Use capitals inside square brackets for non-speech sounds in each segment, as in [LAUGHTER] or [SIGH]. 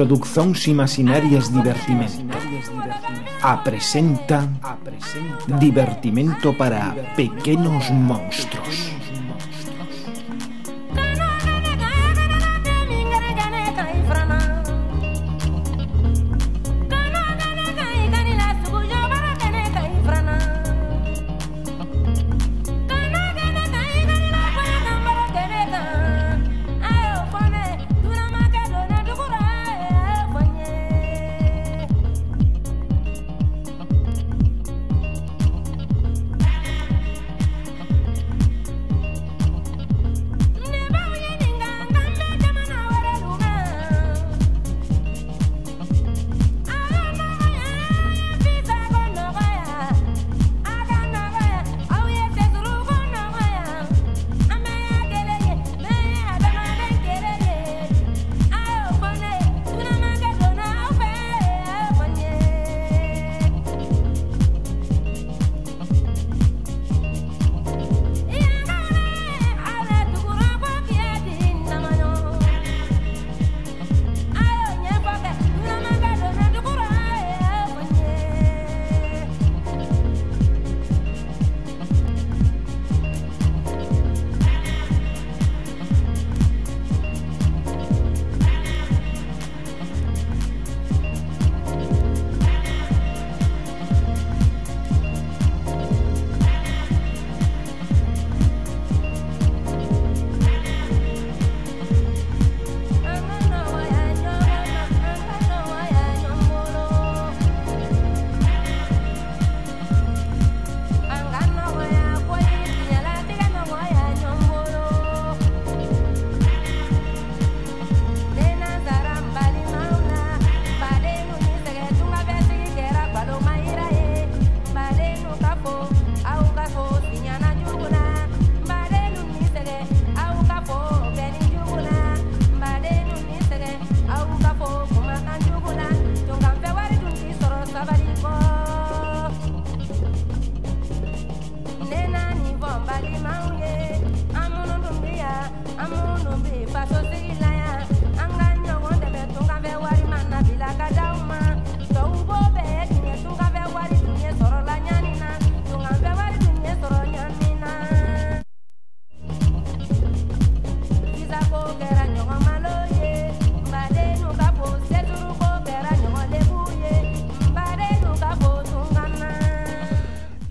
Produzóns Imaginarias Divertimento. Apresenta Divertimento para pequenos monstruos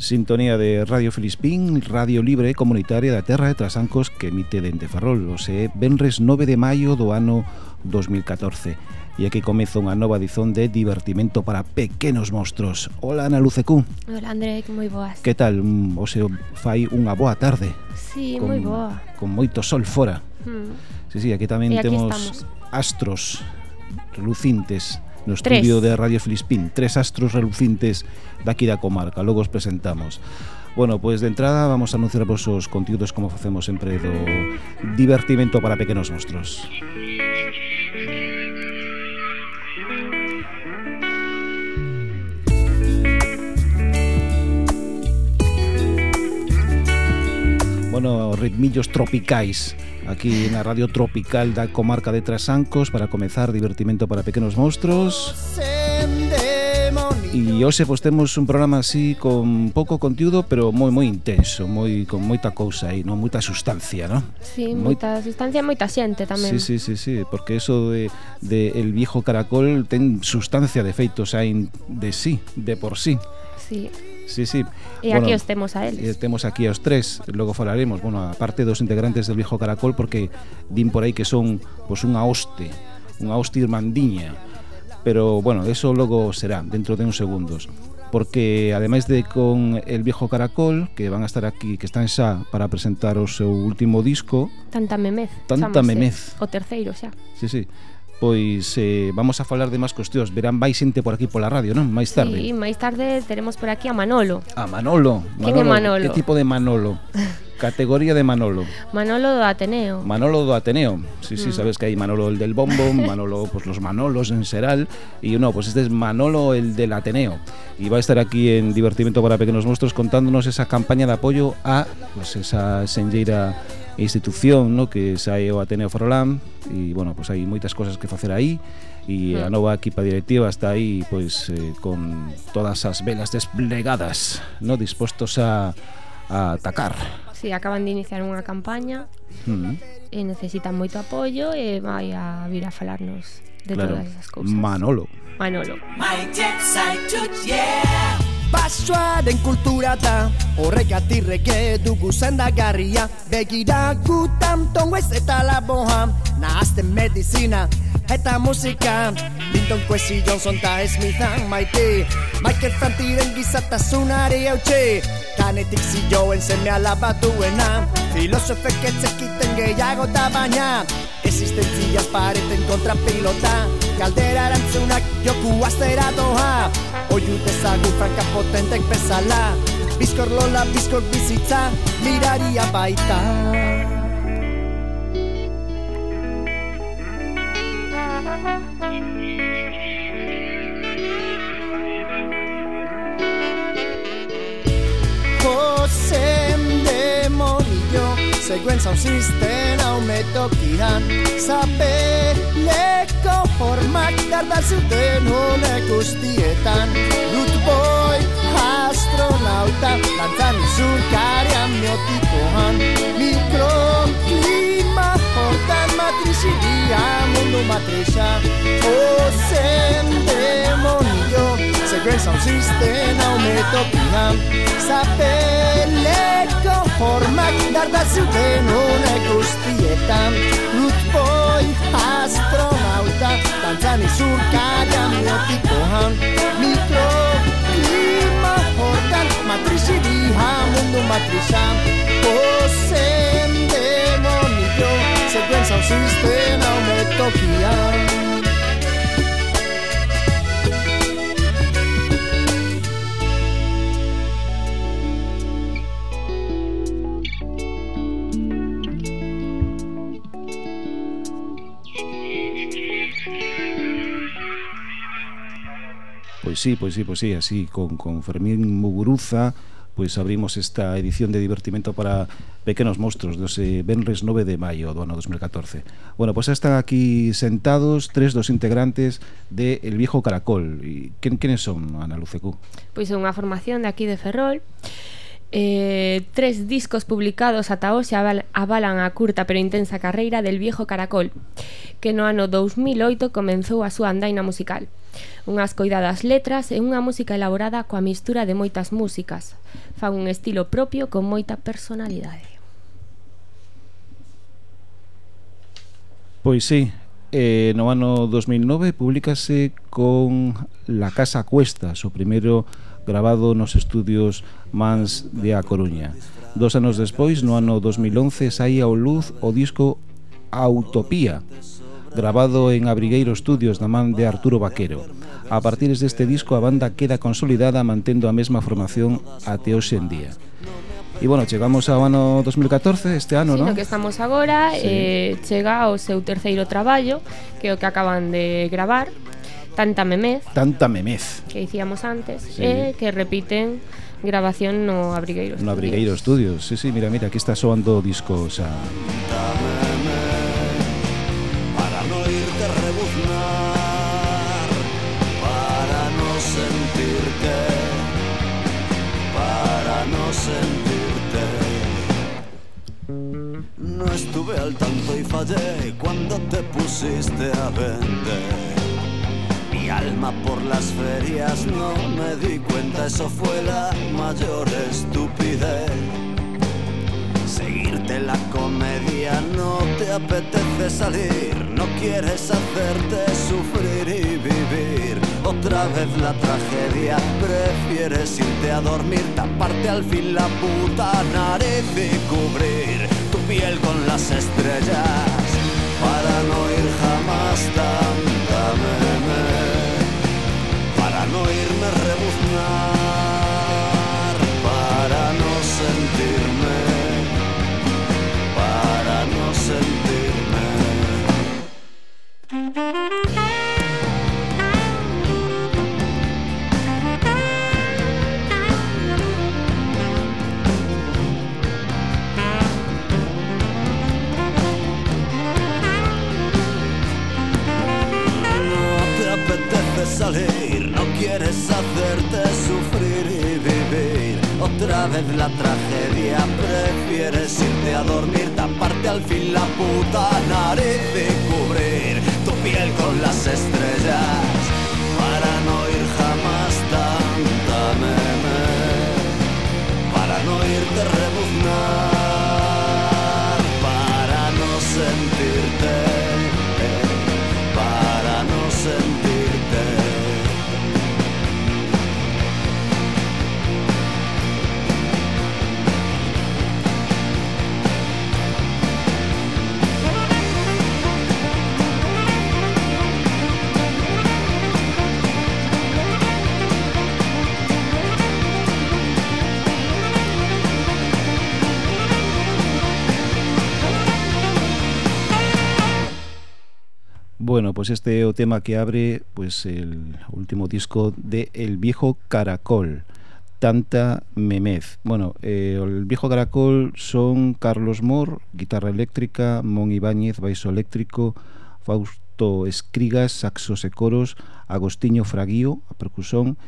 Sintonía de Radio Filispín, Radio Libre Comunitaria da Terra de Trasancos que emite dende Ferrol, o se Benres 9 de maio do ano 2014. E aquí comeza unha nova edición de divertimento para pequenos monstruos. Ola, Ana Lucecú. Hola André, moi boas. Que tal? O se fai unha boa tarde. Sí, moi boa. Con moito sol fora. Hmm. Sí, sí, aquí tamén aquí temos estamos. astros relucintes no estudio tres. de Radio Filispín, tres astros relucintes daqui da comarca, logo os presentamos. Bueno, pois pues de entrada vamos a anunciar vos os contidos como facemos sempre do divertimento para pequenos monstruos. Bueno, ritmillos tropicais aquí na Radio Tropical da comarca de Trasancos para comezar divertimento para pequenos monstruos. E hoxe pois temos un programa así con pouco contiúdo, pero moi moi intenso, moi con moita cousa aí, non moita sustancia, non? Sí, moi... moita sustancia e moita xente tamén. Sí, sí, sí, sí, porque eso de, de el viejo caracol ten sustancia de feitos, xa sea, de sí, de por sí. Sí, Sí, sí. E bueno, aquí os temos a eles. Temos aquí os tres, logo falaremos, bueno, aparte dos integrantes del Viejo Caracol porque din por aí que son pois pues, unha hoste, unha hoste irmandiña. Pero bueno, eso logo será dentro de uns segundos porque ademais de con El Viejo Caracol, que van a estar aquí, que están xa para presentar o seu último disco, Tanta Memez. Tanta chamase, Memez. O terceiro xa. Sí, sí. Pois eh, vamos a falar de máis cuestións. Verán vai xente por aquí pola radio, non? Máis tarde. Sí, máis tarde teremos por aquí a Manolo. A Manolo. Quen é Manolo? Que tipo de Manolo? [LAUGHS] Categoría de Manolo. Manolo do Ateneo. Manolo do Ateneo. Sí, sí, Mm. sabes que hay Manolo el del bombo, [LAUGHS] Manolo, pues los Manolos en Seral. Y no, pues este es Manolo el del Ateneo. Y va a estar aquí en Divertimento para Pequeños Monstruos contándonos esa campaña de apoyo a pues esa senlleira institución no? que sae o Ateneo Frolam e, bueno, pois hai moitas cosas que facer aí e a nova equipa directiva está aí pois eh, con todas as velas desplegadas no dispostos a, a atacar Si, sí, acaban de iniciar unha campaña mm. e necesitan moito apoio e vai a vir a falarnos de claro. todas esas cousas Manolo Manolo. Basoaren kultura da Horregatirreke dugu zendagarria Begira gutan tonguez eta laboa Nahazten medizina eta musika. Linton Kwesi Johnson ta Smithan maite Michael Frantiren gizatasunari hautxe Kanetik zioen seme alabatuena. Filosofek etzekiten gehiago da baina Existentziaz pareten kontra pilota Galdera erantzunak joku aztera doa Oiu dezagun franka potentek bezala. Bizkor lola, bizkor bizitza Miraria baita. Josen demonio Zegoen zauzisten aumetokian Zapeleko formak dardar zuten honek guztietan. Root boy, astronauta Dantzan zurkarian miotikoan. Mikroklima hortan matrizidia mundu matriza Ozen Geresa subsiste no me toquian sa peleco forma tarda si te no es custieta luz hoy passtromalta tanza ni sul cada nada mi tro mi pa fordan matriz di ha mundo madrisa osendemo mi Pois sí, pois sí, pois sí, así con, con Fermín Muguruza pois abrimos esta edición de divertimento para pequenos monstruos dos eh, Benres 9 de maio do ano 2014. Bueno, pois están aquí sentados tres dos integrantes de El Viejo Caracol. E quen, quenes son, Ana Lucecú? Pois é unha formación de aquí de Ferrol Eh, tres discos publicados ata hoxe avalan a curta pero intensa carreira del viejo Caracol, que no ano 2008 comenzou a súa andaina musical. Unhas coidadas letras e unha música elaborada coa mistura de moitas músicas. Fan un estilo propio con moita personalidade. Pois sí, eh, no ano 2009 publicase con La Casa Cuesta, o primeiro grabado nos estudios Mans de A Coruña. Dos anos despois, no ano 2011, saía ao luz o disco Autopía, grabado en Abrigueiro Studios da man de Arturo Vaquero. A partir deste disco a banda queda consolidada mantendo a mesma formación até hoxe en día. E bueno, chegamos ao ano 2014, este ano, sí, non? que estamos agora, sí. eh, chega o seu terceiro traballo, que é o que acaban de gravar, Tanta Memez Tanta memez. que dicíamos antes Sí. e que repiten grabación no Abrigueiro No Abrigueiro Studios. Sí, sí, mira, mira, aquí está soando o disco, o sea, para no irte a rebuznar, para no sentirte, para no sentirte. No estuve al tanto y fallé cuando te pusiste a vender. Alma por las ferias no me di cuenta, eso fue la mayor estupidez. Seguirte la comedia no te apetece salir, no quieres hacerte sufrir y vivir. Otra vez la tragedia, prefieres irte a dormir, taparte al fin la puta nariz y cubrir tu piel con las estrellas para no ir jamás meme, para no irme rebuznar, no quieres hacerte sufrir y vivir. Otra vez la tragedia, prefieres irte a dormir, taparte al fin la puta nariz y cubrir tu piel con las estrellas para no ir jamás tanta meme, para no irte rebuznando. pues este é o tema que abre pues el último disco de El Viejo Caracol. Tanta Memez. Bueno, eh, el viejo caracol son Carlos Mor, guitarra eléctrica, Mon Ibáñez, baixo eléctrico, Fausto Escrigas, saxos e coros, Agostinho Fraguío, a percusión,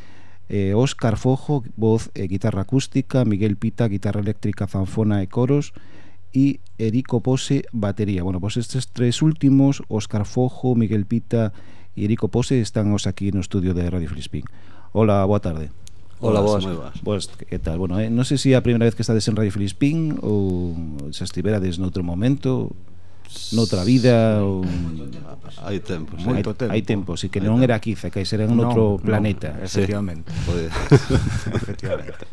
eh, Óscar Fojo, voz e guitarra acústica, Miguel Pita, guitarra eléctrica, zanfona e coros, e Erico Pose batería. Bueno, pois pues estes tres últimos, Óscar Fojo, Miguel Pita e Erico Pose están os aquí no estudio de Radio Filispín. Hola, boa tarde. Hola, boas, moi boas. Que tal? Bueno, eh, non sei se é a primeira vez que estades en Radio Filispín ou se estiverades noutro momento noutra vida ou hai tempos, moito hai, tempo. Hai tempo, si que hai non era aquí, que era en outro planeta, no, efectivamente. Sí. [LAUGHS] Pode... Pois- efectivamente.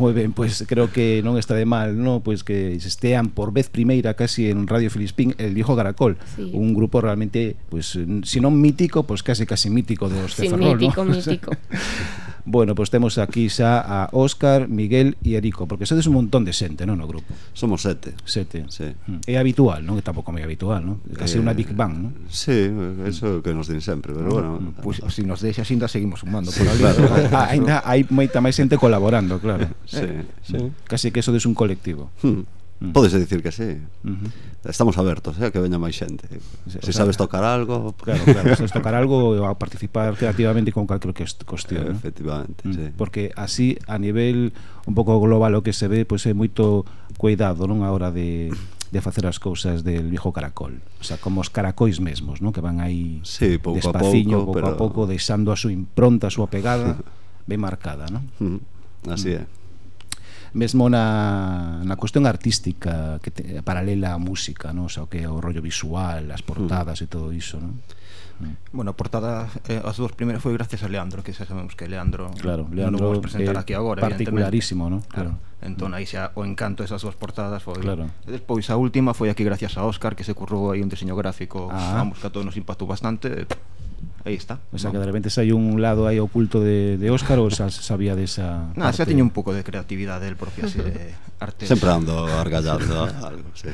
Moi ben, pois pues, creo que non está de mal, no, pois pues, que estean por vez primeira casi en Radio Filispín El Viejo Caracol, sí. un grupo realmente, pues, si non mítico, pois pues, casi casi mítico dos sí, de Ferrol, mítico, ¿no? mítico. [LAUGHS] Bueno, pois pues temos aquí xa a Óscar, Miguel e Erico, porque sodes un montón de xente, non, no grupo? Somos sete. Sete. Sí. Mm. É habitual, non? Que tampouco é habitual, non? Casi eh, unha Big Bang, non? Sí, eso que nos din sempre, pero bueno... Pois pues, se si nos deixa ainda seguimos sumando. Sí, por claro. ah, ainda hai moita máis xente colaborando, claro. Sí, eh, sí. Casi que sodes un colectivo. Hmm. Mm. Podese dicir que sí. Uh -huh. Estamos abertos, eh, que veña máis xente. Se si sabes tocar algo... [LAUGHS] Claro, claro, se tocar algo a participar creativamente con calquer que cuestión. Efectivamente, ¿no? sí. Porque así, a nivel un pouco global o que se ve, pois pues, é moito cuidado non a hora de de facer as cousas del viejo caracol, o sea, como os caracois mesmos, non? Que van aí sí, pouco despaciño, a pouco, pouco pero... a pouco, deixando a súa impronta, a súa pegada [LAUGHS] ben marcada, non? Mm, así mm. é. Mm mesmo na, na cuestión artística que te, paralela á música, non? O, sea, que o rollo visual, as portadas mm. e todo iso, non? Mm. Bueno, a portada eh, as dúas primeiras foi gracias a Leandro, que xa sabemos que Leandro Claro, Leandro non vamos presentar aquí agora, particularísimo, ¿no? Claro. claro. Entón aí xa o encanto esas dúas portadas foi. Claro. E despois a última foi aquí gracias a Óscar que se currou aí un diseño gráfico, ah. vamos, que a todos nos impactou bastante aí está. O sea, no. que de repente sai un lado aí oculto de, de Óscar ou xa sabía desa de Nada, xa tiña un pouco de creatividade el propio así de [LAUGHS] arte. Sempre ando argallando [LAUGHS] algo, sí.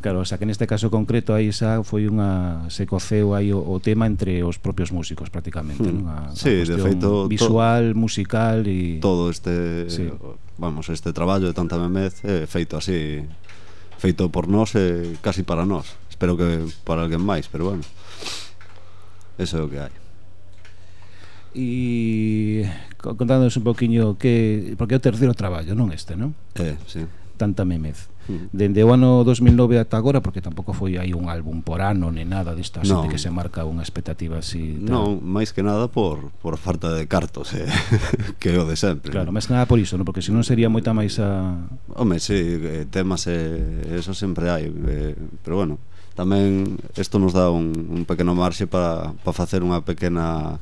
Claro, o sea, que neste caso concreto aí xa foi unha se coceu aí o, o tema entre os propios músicos prácticamente, mm. non? A, sí, de feito visual, to, musical e todo este sí. vamos, este traballo de tanta memez é eh, feito así feito por nós e eh, casi para nós. Espero que para alguén máis, pero bueno. Eso é o que hai. E contándonos un poquinho que porque é o terceiro traballo, non este, non? É, sí. Tanta memez. Mm. Dende o ano 2009 ata agora, porque tampouco foi aí un álbum por ano ni nada desta non. que se marca unha expectativa así. Tal. Non, máis que nada por, por falta de cartos, eh? [LAUGHS] que é o de sempre. Claro, máis que nada por iso, non? porque senón sería moita máis a... Home, sí, eh, temas, eh, eso sempre hai, eh, pero bueno, tamén isto nos dá un, un pequeno marxe para, para facer unha pequena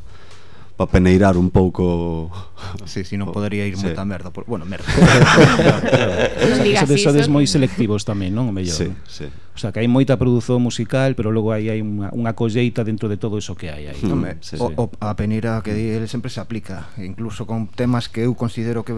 para peneirar un pouco Si, sí, si non podería ir sí. moita merda por... Bueno, merda [LAUGHS] Sodes, sodes moi selectivos tamén, non? O mellor, sí, non? sí. O sea, que hai moita produción musical Pero logo aí hai unha, unha colleita dentro de todo iso que hai aí, non? Home, sí, o, sí. O, a peneira que di, ele sempre se aplica Incluso con temas que eu considero que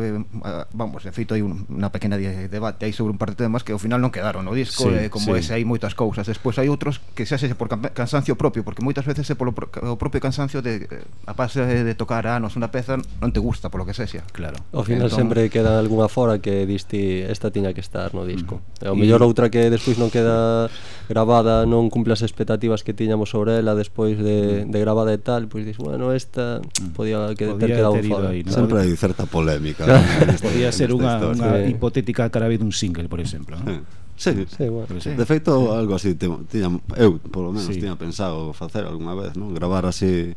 Vamos, de feito hai unha pequena debate aí sobre un par de temas Que ao final non quedaron no disco sí, eh, Como sí. ese hai moitas cousas Despois hai outros que se hace por cansancio propio Porque moitas veces é polo pro, o propio cansancio de, eh, a base de, de tocar anos unha peza non te gusta polo que sexa claro ao final entón... sempre queda algunha fora que diste esta tiña que estar no disco mm. e ao mellor y... outra que despois non queda grabada non cumple as expectativas que tiñamos sobre ela despois de, mm. de grabada e tal pois dis bueno esta mm. podía que podía ter quedado ter fora aí, ¿no? sempre hai certa polémica podía ser unha, unha hipotética cara dun single por exemplo ¿no? Sí. Sí, sí, bueno. sí. De feito, algo así tiña, Eu, polo menos, sí. tiña pensado facer algunha vez non Gravar así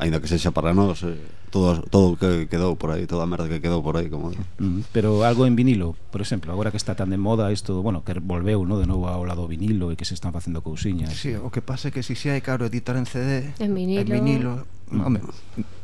Ainda que sexa para nós eh, todo, todo que quedou por aí Toda a merda que quedou por aí como... Mm, pero algo en vinilo, por exemplo Agora que está tan de moda isto Bueno, que volveu no, de novo ao lado vinilo E que se están facendo cousiñas. Sí, O que pasa é que se si hai caro editar en CD En vinilo, en vinilo. Mm. Home,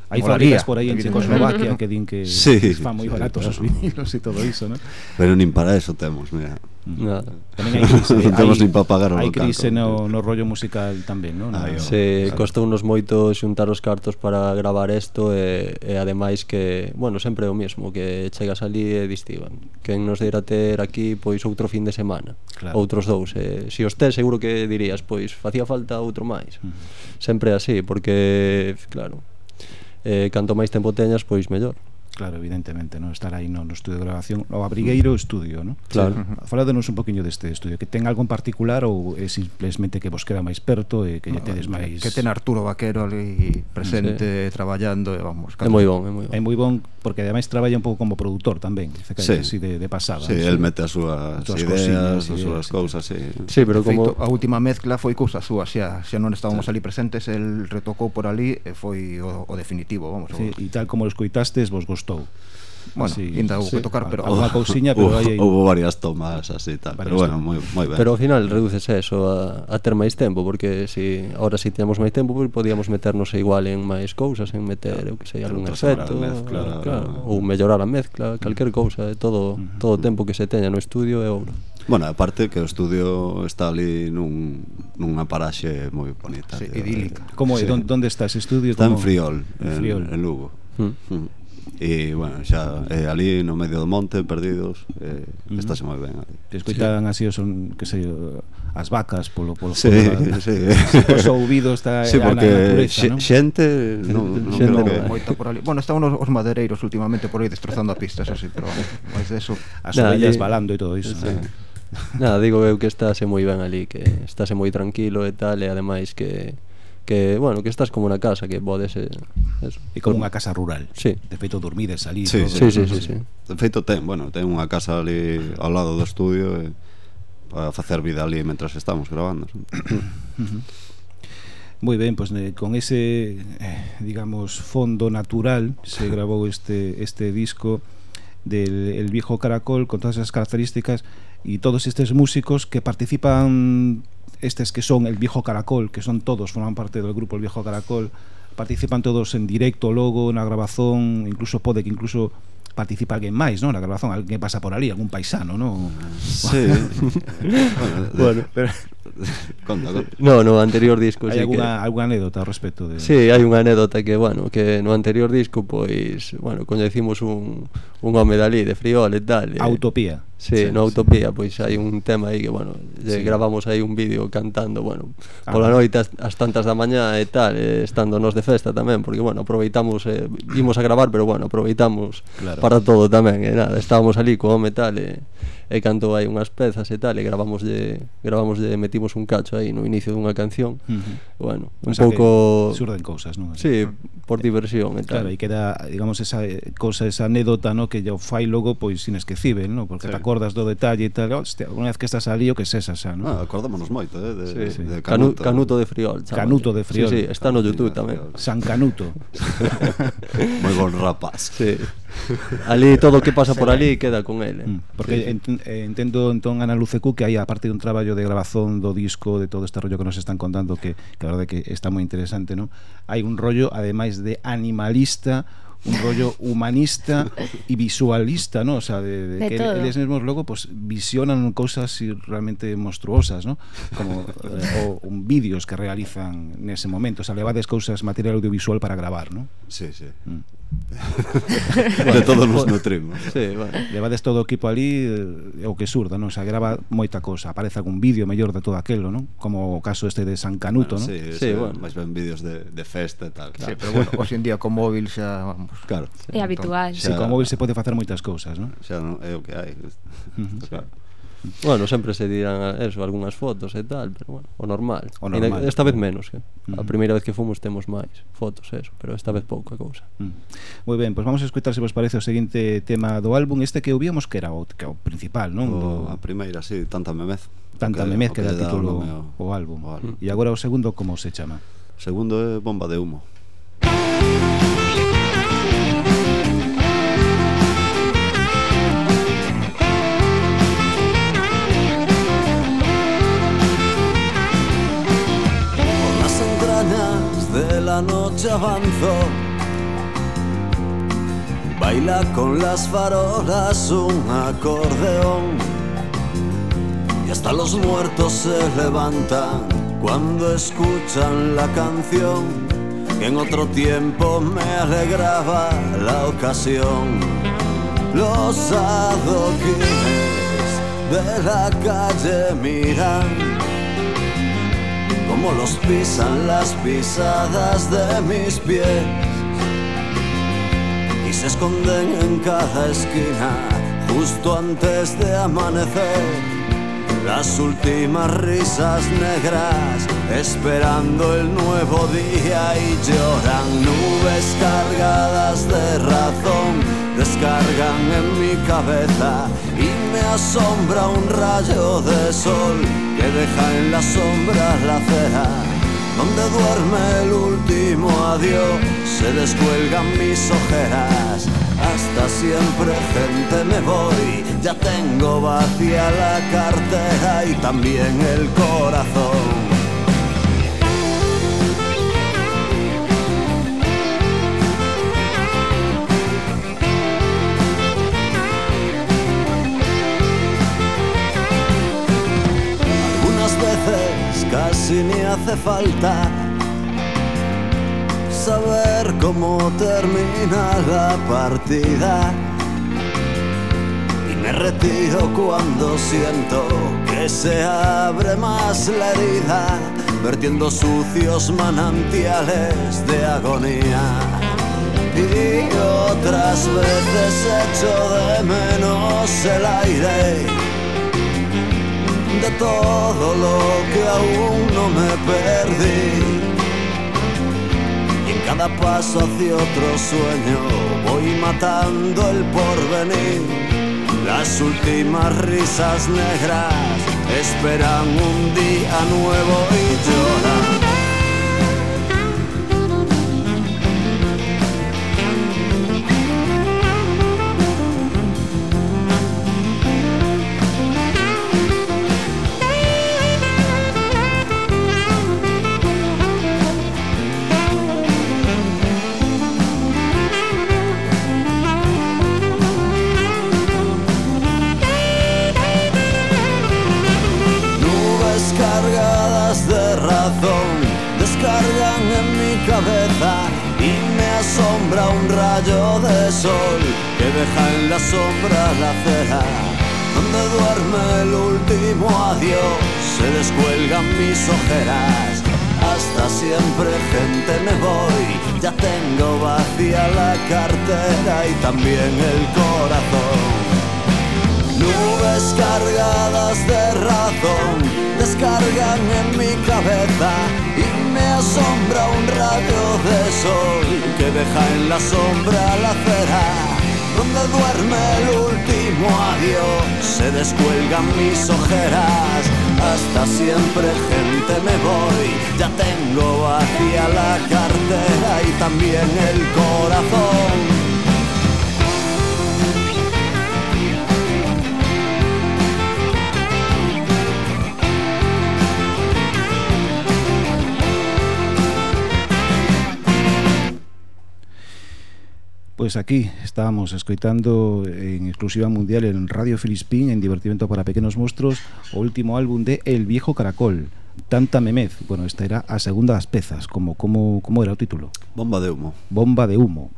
Hai fábricas por aí en Checoslovaquia que din que [LAUGHS] sí, fan moi baratos os vinilos e todo iso, ¿no? Pero nin para eso temos, mira. No. Tamén hai crise, non temos nin para pagar o Hai crise no, no rollo musical tamén, non? Ah, no, se claro. costounos moito xuntar os cartos para gravar isto e, e ademais que, bueno, sempre é o mesmo, que chegas ali e distiban. Quen nos dera ter aquí pois outro fin de semana, claro. outros dous. E, se os tes seguro que dirías, pois facía falta outro máis. Uh -huh. Sempre así, porque, claro, eh, canto máis tempo teñas, pois mellor. Claro, evidentemente, no estar aí no, no estudio de grabación, o abrigueiro estudio, non? Claro. Sí. Faládenos un poquinho deste estudio, que ten algo en particular ou é simplemente que vos queda máis perto e que no, tedes máis... Que ten Arturo Vaquero ali presente, sí. traballando, e vamos... É moi bon, é moi bon. É moi bon, porque ademais traballa un pouco como produtor tamén, que sí. así de, de pasada. Sí, el mete as súas ideas, as súas cousas, sí. Sí, pero de como... Feito, a última mezcla foi cousa súa, xa, xa non estábamos sí. ali presentes, el retocou por ali e foi o, o definitivo, vamos. Sí, e tal como escoitastes, vos estou. Bueno, sí, ainda houve sí, que tocar, pero unha cousiña, pero uh, hai Hubo varias tomas así tal, varias pero bueno, moi moi ben. Pero ao final redúcese eso a, a ter máis tempo, porque si agora si teñamos máis tempo, pois podíamos meternos igual en máis cousas, en meter, eu que sei, algún efecto, mezcla, claro, claro, ou mellorar a mezcla, calquer cousa, todo uh -huh. todo o tempo que se teña no estudio é ouro. Bueno, aparte que o estudio está ali nun, nunha paraxe moi bonita. Sí, idílica. Como, sí. donde está ese estudio? Está como... en Friol, en, Friol. en Lugo. Mm. Mm. E, bueno, xa eh, ali no medio do monte, perdidos, eh, uh -huh. estáse moi ben ali. Escoitan sí. así o son, que sei, as vacas polo polo sí, polo, [LAUGHS] sí. [LAUGHS] Os ouvidos está sí, porque na natureza, xe, non? Xente, non, [LAUGHS] non xente creo que... moita por ali. Bueno, estaban os, os madeireiros últimamente por aí destrozando a pistas así, pero máis de eso, as ovellas balando e todo iso. Sí. Eh. Nada, digo eu que estáse moi ben ali, que estáse moi tranquilo e tal, e ademais que que, bueno, que estás como na casa, que podes eh, eso. E como unha casa rural. Sí. De feito dormides ali, sí, todo, sí, sí, sí, sí. De feito ten, bueno, ten unha casa ali ao lado do estudio e para facer vida ali mentras estamos grabando. [COUGHS] Moi ben, pois pues, con ese eh, digamos fondo natural se grabou este este disco del el viejo caracol con todas esas características y todos estes músicos que participan estes que son el Viejo Caracol, que son todos, forman parte del grupo el Viejo Caracol, participan todos en directo logo, na grabazón, incluso pode que incluso participa alguén máis, non? Na grabazón, alguén pasa por ali, algún paisano, non? Sí. [LAUGHS] bueno, pero [LAUGHS] conta, conta. No, no anterior disco Hai sí alguna, que... alguna anécdota ao respecto de... Sí, hai unha anécdota que, bueno, que no anterior disco pois, bueno, coñecimos un, un home dali de Friol e tal e... Utopía Sí, sí, no Utopía, pois hai un tema aí que, bueno, sí. gravamos aí un vídeo cantando, bueno, ah, pola noite as, as tantas da mañá e tal, e estando nos de festa tamén, porque, bueno, aproveitamos, eh, imos a gravar, pero, bueno, aproveitamos claro. para todo tamén, e nada, estábamos ali co home tal, e e cando hai unhas pezas e tal e gravamos de, gravamos de metimos un cacho aí no inicio dunha canción uh -huh. bueno, un o sea pouco surden cousas, non? Si, sí, por diversión e tal. Claro, e queda, digamos, esa eh, cousa, esa anécdota, no, que o fai logo pois inesquecível, no? Porque sí. te acordas do detalle e tal, hostia, unha vez que estás ali o que sesa xa, no? Ah, acordámonos moito, eh, de, sí, sí. de Canuto. Canuto de Friol, chama. Canuto de Friol. Sí, sí, está no YouTube tamén. San Canuto. [LAUGHS] moi bon rapaz. Sí. [LAUGHS] ali todo o que pasa por ali queda con ele. mm, Porque sí. Eh, entendo entón Ana Lucecu que hai a parte dun traballo de grabazón do disco, de todo este rollo que nos están contando que, que a verdade que está moi interesante, ¿no? Hai un rollo ademais de animalista, un rollo humanista [LAUGHS] e visualista, ¿no? O sea, de, de, de que todo. eles mesmos logo pues visionan cousas realmente monstruosas, ¿no? Como eh, o un vídeos que realizan nese momento, o sea, levades cousas material audiovisual para gravar, ¿no? Sí, sí. Mm. [LAUGHS] de todos nos nutrimos. Sí, bueno. Levades todo o equipo ali o que surda, non? O sea, grava moita cosa, aparece algún vídeo mellor de todo aquelo, non? Como o caso este de San Canuto, bueno, non? Sí, sí, sí bueno. máis ben vídeos de, de festa e tal. tal. Sí, pero bueno, hoxe en día con [LAUGHS] móvil xa, vamos. Claro. É habitual. Si, xa, sí, con móvil se pode facer moitas cousas, non? Xa non, é o que hai. Uh -huh. Claro. Bueno, sempre se dirán ah, eso, algunhas fotos e tal, pero bueno, o normal. O normal. Esta vez menos, que uh mm. a primeira vez que fomos temos máis fotos, eso, pero esta vez pouca cousa. Uh. Moi ben, pois pues vamos a escutar se vos parece o seguinte tema do álbum, este que ouvíamos que era o, que o principal, non? O, do... A primeira, sí, tanta memez. Tanta que, memez que, que dá título o, o álbum. O álbum. E agora o segundo como se chama? Segundo é Bomba de humo. Música la noche avanzo. Baila con las farolas un acordeón. Y hasta los muertos se levantan cuando escuchan la canción que en otro tiempo me alegraba la ocasión. Los adoquines de la calle miran como los pisan las pisadas de mis pies y se esconden en cada esquina justo antes de amanecer. Las últimas risas negras esperando el nuevo día y lloran nubes cargadas de razón, descargan en mi cabeza me asombra un rayo de sol que deja en la sombra la acera donde duerme el último adiós, se descuelgan mis ojeras. Hasta siempre, gente, me voy. Ya tengo vacía la cartera y también el corazón. Casi ni hace falta saber cómo termina la partida. Y me retiro cuando siento que se abre más la herida, vertiendo sucios manantiales de agonía. Y otras veces echo de menos el aire de todo lo que aún no me perdí. Y en cada paso hacia otro sueño voy matando el porvenir. Las últimas risas negras esperan un día nuevo y lloran. Sombra la acera donde duerme el último adiós. Se descuelgan mis ojeras hasta siempre gente me voy. Ya tengo vacía la cartera y también el corazón. Nubes cargadas de razón descargan en mi cabeza y me asombra un rayo de sol que deja en la sombra la acera donde duerme el último adiós. Se descuelgan mis ojeras hasta siempre gente me voy. Ya tengo vacía la cartera y también el corazón Pois aquí estábamos escoitando en exclusiva mundial en Radio Filispín en Divertimento para Pequenos Monstruos o último álbum de El Viejo Caracol Tanta Memez, bueno, esta era a segunda das pezas como, como, como era o título? Bomba de humo Bomba de humo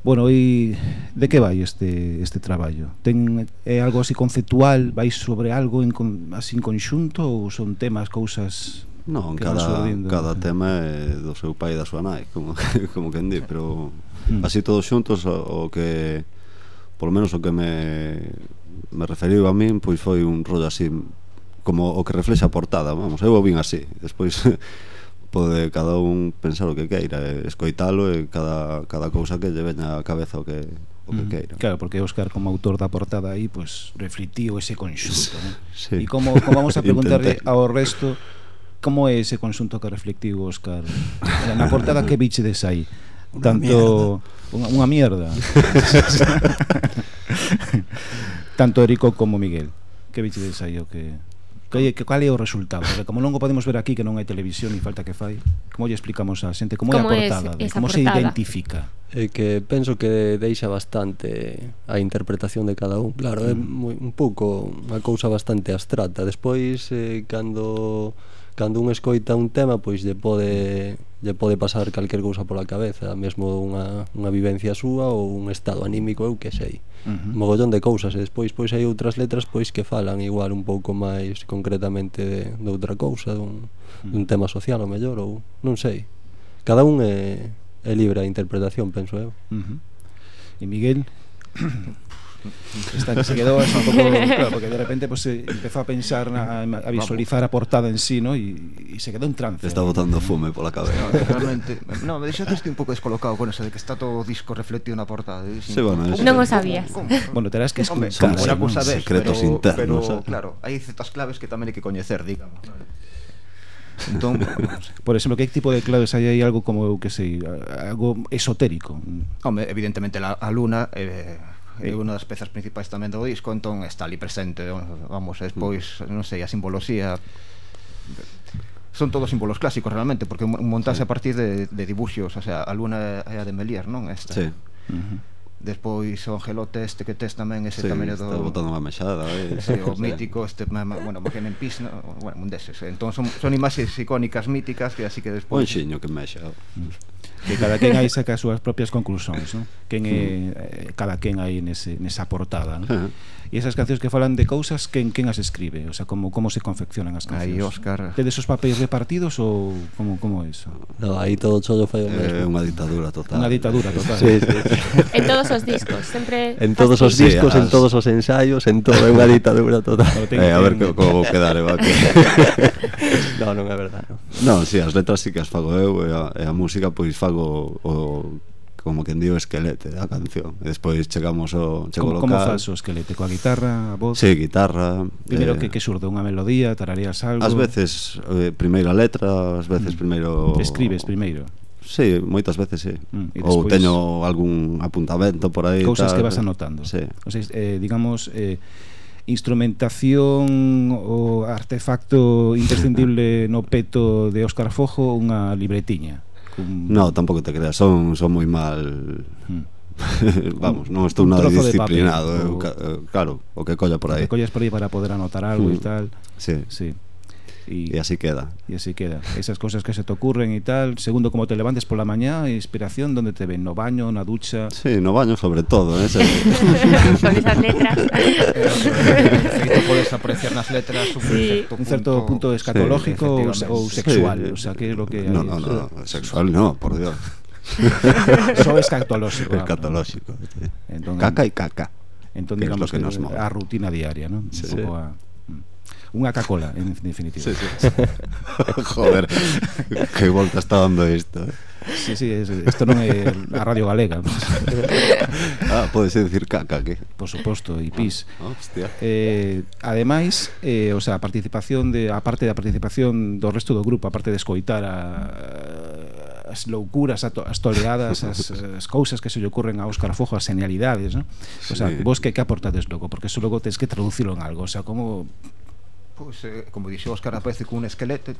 Bueno, e de que vai este, este traballo? Ten, é algo así conceptual? Vai sobre algo en, así en conxunto ou son temas, cousas Non, cada, surdindo. cada tema é do seu pai e da súa nai, como, [LAUGHS] como que di, pero mm. así todos xuntos o, o que, por lo menos o que me, me referiu a min, pois foi un rollo así, como o que reflexa a portada, vamos, eu o vin así, despois [LAUGHS] pode cada un pensar o que queira, escoitalo e cada, cada cousa que lle veña a cabeza o que, o que mm. queira. Claro, porque Óscar como autor da portada aí, pois, pues, reflectiu ese conxunto, sí, ¿no? sí. E como, como vamos a [LAUGHS] preguntarle ao resto como é ese conxunto que reflectiu Óscar? Na portada que biche des aí? Tanto unha, unha mierda. [LAUGHS] Tanto Erico como Miguel. Que biche des aí o que Que, que cal é o resultado? Porque como non o podemos ver aquí que non hai televisión e falta que fai, como lle explicamos á xente como, como é a portada, es, como portada? se identifica? É que penso que deixa bastante a interpretación de cada un. Claro, mm. é moi, un pouco unha cousa bastante abstracta. Despois eh, cando cando un escoita un tema pois lle pode lle pode pasar calquer cousa pola cabeza mesmo unha, unha vivencia súa ou un estado anímico eu que sei uh -huh. mogollón de cousas e despois pois hai outras letras pois que falan igual un pouco máis concretamente de, de outra cousa dun, uh -huh. dun tema social ou mellor ou non sei cada un é, é libre a interpretación penso eu uh -huh. e Miguel [COUGHS] Está, se quedou eso un pouco [LAUGHS] claro, porque de repente pues empezó a pensar na, a visualizar a portada en sí, ¿no? Y, se quedou en trance. Está botando fume pola cabeza. Realmente, no, me deixaste un pouco descolocado con eso de que está todo o disco refletido na portada. ¿eh? Sí, bueno, eso, non o sabías. Bueno, terás que escuchar. Hombre, claro, cosa de, secretos pero, internos. Pero, claro, hai certas claves que tamén hai que coñecer, digamos. Entón, [LAUGHS] por exemplo, que tipo de claves hai aí algo como, que sei, algo esotérico. Home, evidentemente la, a luna eh, é unha das pezas principais tamén do disco, entón está ali presente, vamos, despois, mm. non sei, a simboloxía son todos símbolos clásicos realmente, porque montase sí. a partir de, de dibuxos, o sea, a luna é a de Melier, non? Esta. Sí. Uh -huh. Despois o angelote este que tes tamén ese sí, tamén é do... botando unha mexada, eh? [LAUGHS] sí, o mítico este, bueno, moxen en pis no? bueno, un deses. Entón son, son imaxes icónicas míticas que así que despois... Un xiño que mexa. Mm que cada quen aí saca as súas propias conclusións, non? Quen é eh, cada quen aí nese nesa portada, non? Uh -huh e esas cancións que falan de cousas quen quen as escribe, o sea, como como se confeccionan as cancións. Aí Óscar. Tedes os papéis repartidos ou como como é eso? No, aí todo chollo foi o eh, mesmo. Eh, unha ditadura total. Unha ditadura total. sí, sí. [LAUGHS] en todos os discos, sempre En todos os discos, sí, as... en todos os ensaios, en todo é unha ditadura total. Eh, a ver que, como vou quedar, va que. no, non é verdade. Non, no, si, sí, as letras si sí que as fago eu e a, e a música pois fago o como quen dio esquelete da canción e despois chegamos ao chego como, local como faz o esquelete? coa guitarra, a voz? Si, sí, guitarra primeiro eh, que, que surde unha melodía, tararías algo ás veces eh, primeiro a letra ás veces mm. primeiro escribes primeiro Sí, moitas veces, sí. Mm, despois, Ou teño algún apuntamento por aí. Cousas tal, que vas anotando. Sí. O sea, eh, digamos, eh, instrumentación o artefacto imprescindible no peto de Óscar Fojo, unha libretiña. Un... No, tampouco te creas, son, son moi mal... Mm. [LAUGHS] Vamos, non estou nada disciplinado, papel, eu, o... Eh, claro, o que colla por aí. O que collas por aí para poder anotar algo mm. e tal. Sí. Sí. E, así queda. e así queda esas cosas que se te ocurren e tal segundo como te levantes por la mañá inspiración donde te ven no baño, na ducha Sí, no baño sobre todo, eh, Con [LAUGHS] esas letras. feito podes apreciar nas letras un Sí. certo un certo punto escatológico ou sexual Sí. o sea, que é lo que No, no, no, sexual no, por Dios. [LAUGHS] Escatológico. sí. Entón, Caca y caca. Entón, que es digamos lo que que, nos mola. a rutina diaria, ¿no? Sí. Un pouco a. Unha cacola, en definitiva. Sí, sí. [LAUGHS] Joder, que volta está dando isto. Eh? Sí, sí, isto non é a Radio Galega. [LAUGHS] Ah, podes decir caca, que? Por suposto, e pis. Ah, ah, hostia. Eh, ademais, eh, o sea, a participación de a parte da participación do resto do grupo, a parte de escoitar a, as loucuras, a to, as toleadas, as, as cousas que se lle ocurren a Óscar Fojo, as genialidades, ¿no? O sea, sí. vos que que aportades logo, porque eso logo tens que traducilo en algo, o sea, como pois, eh, como dixo Óscar, aparece con un esqueleto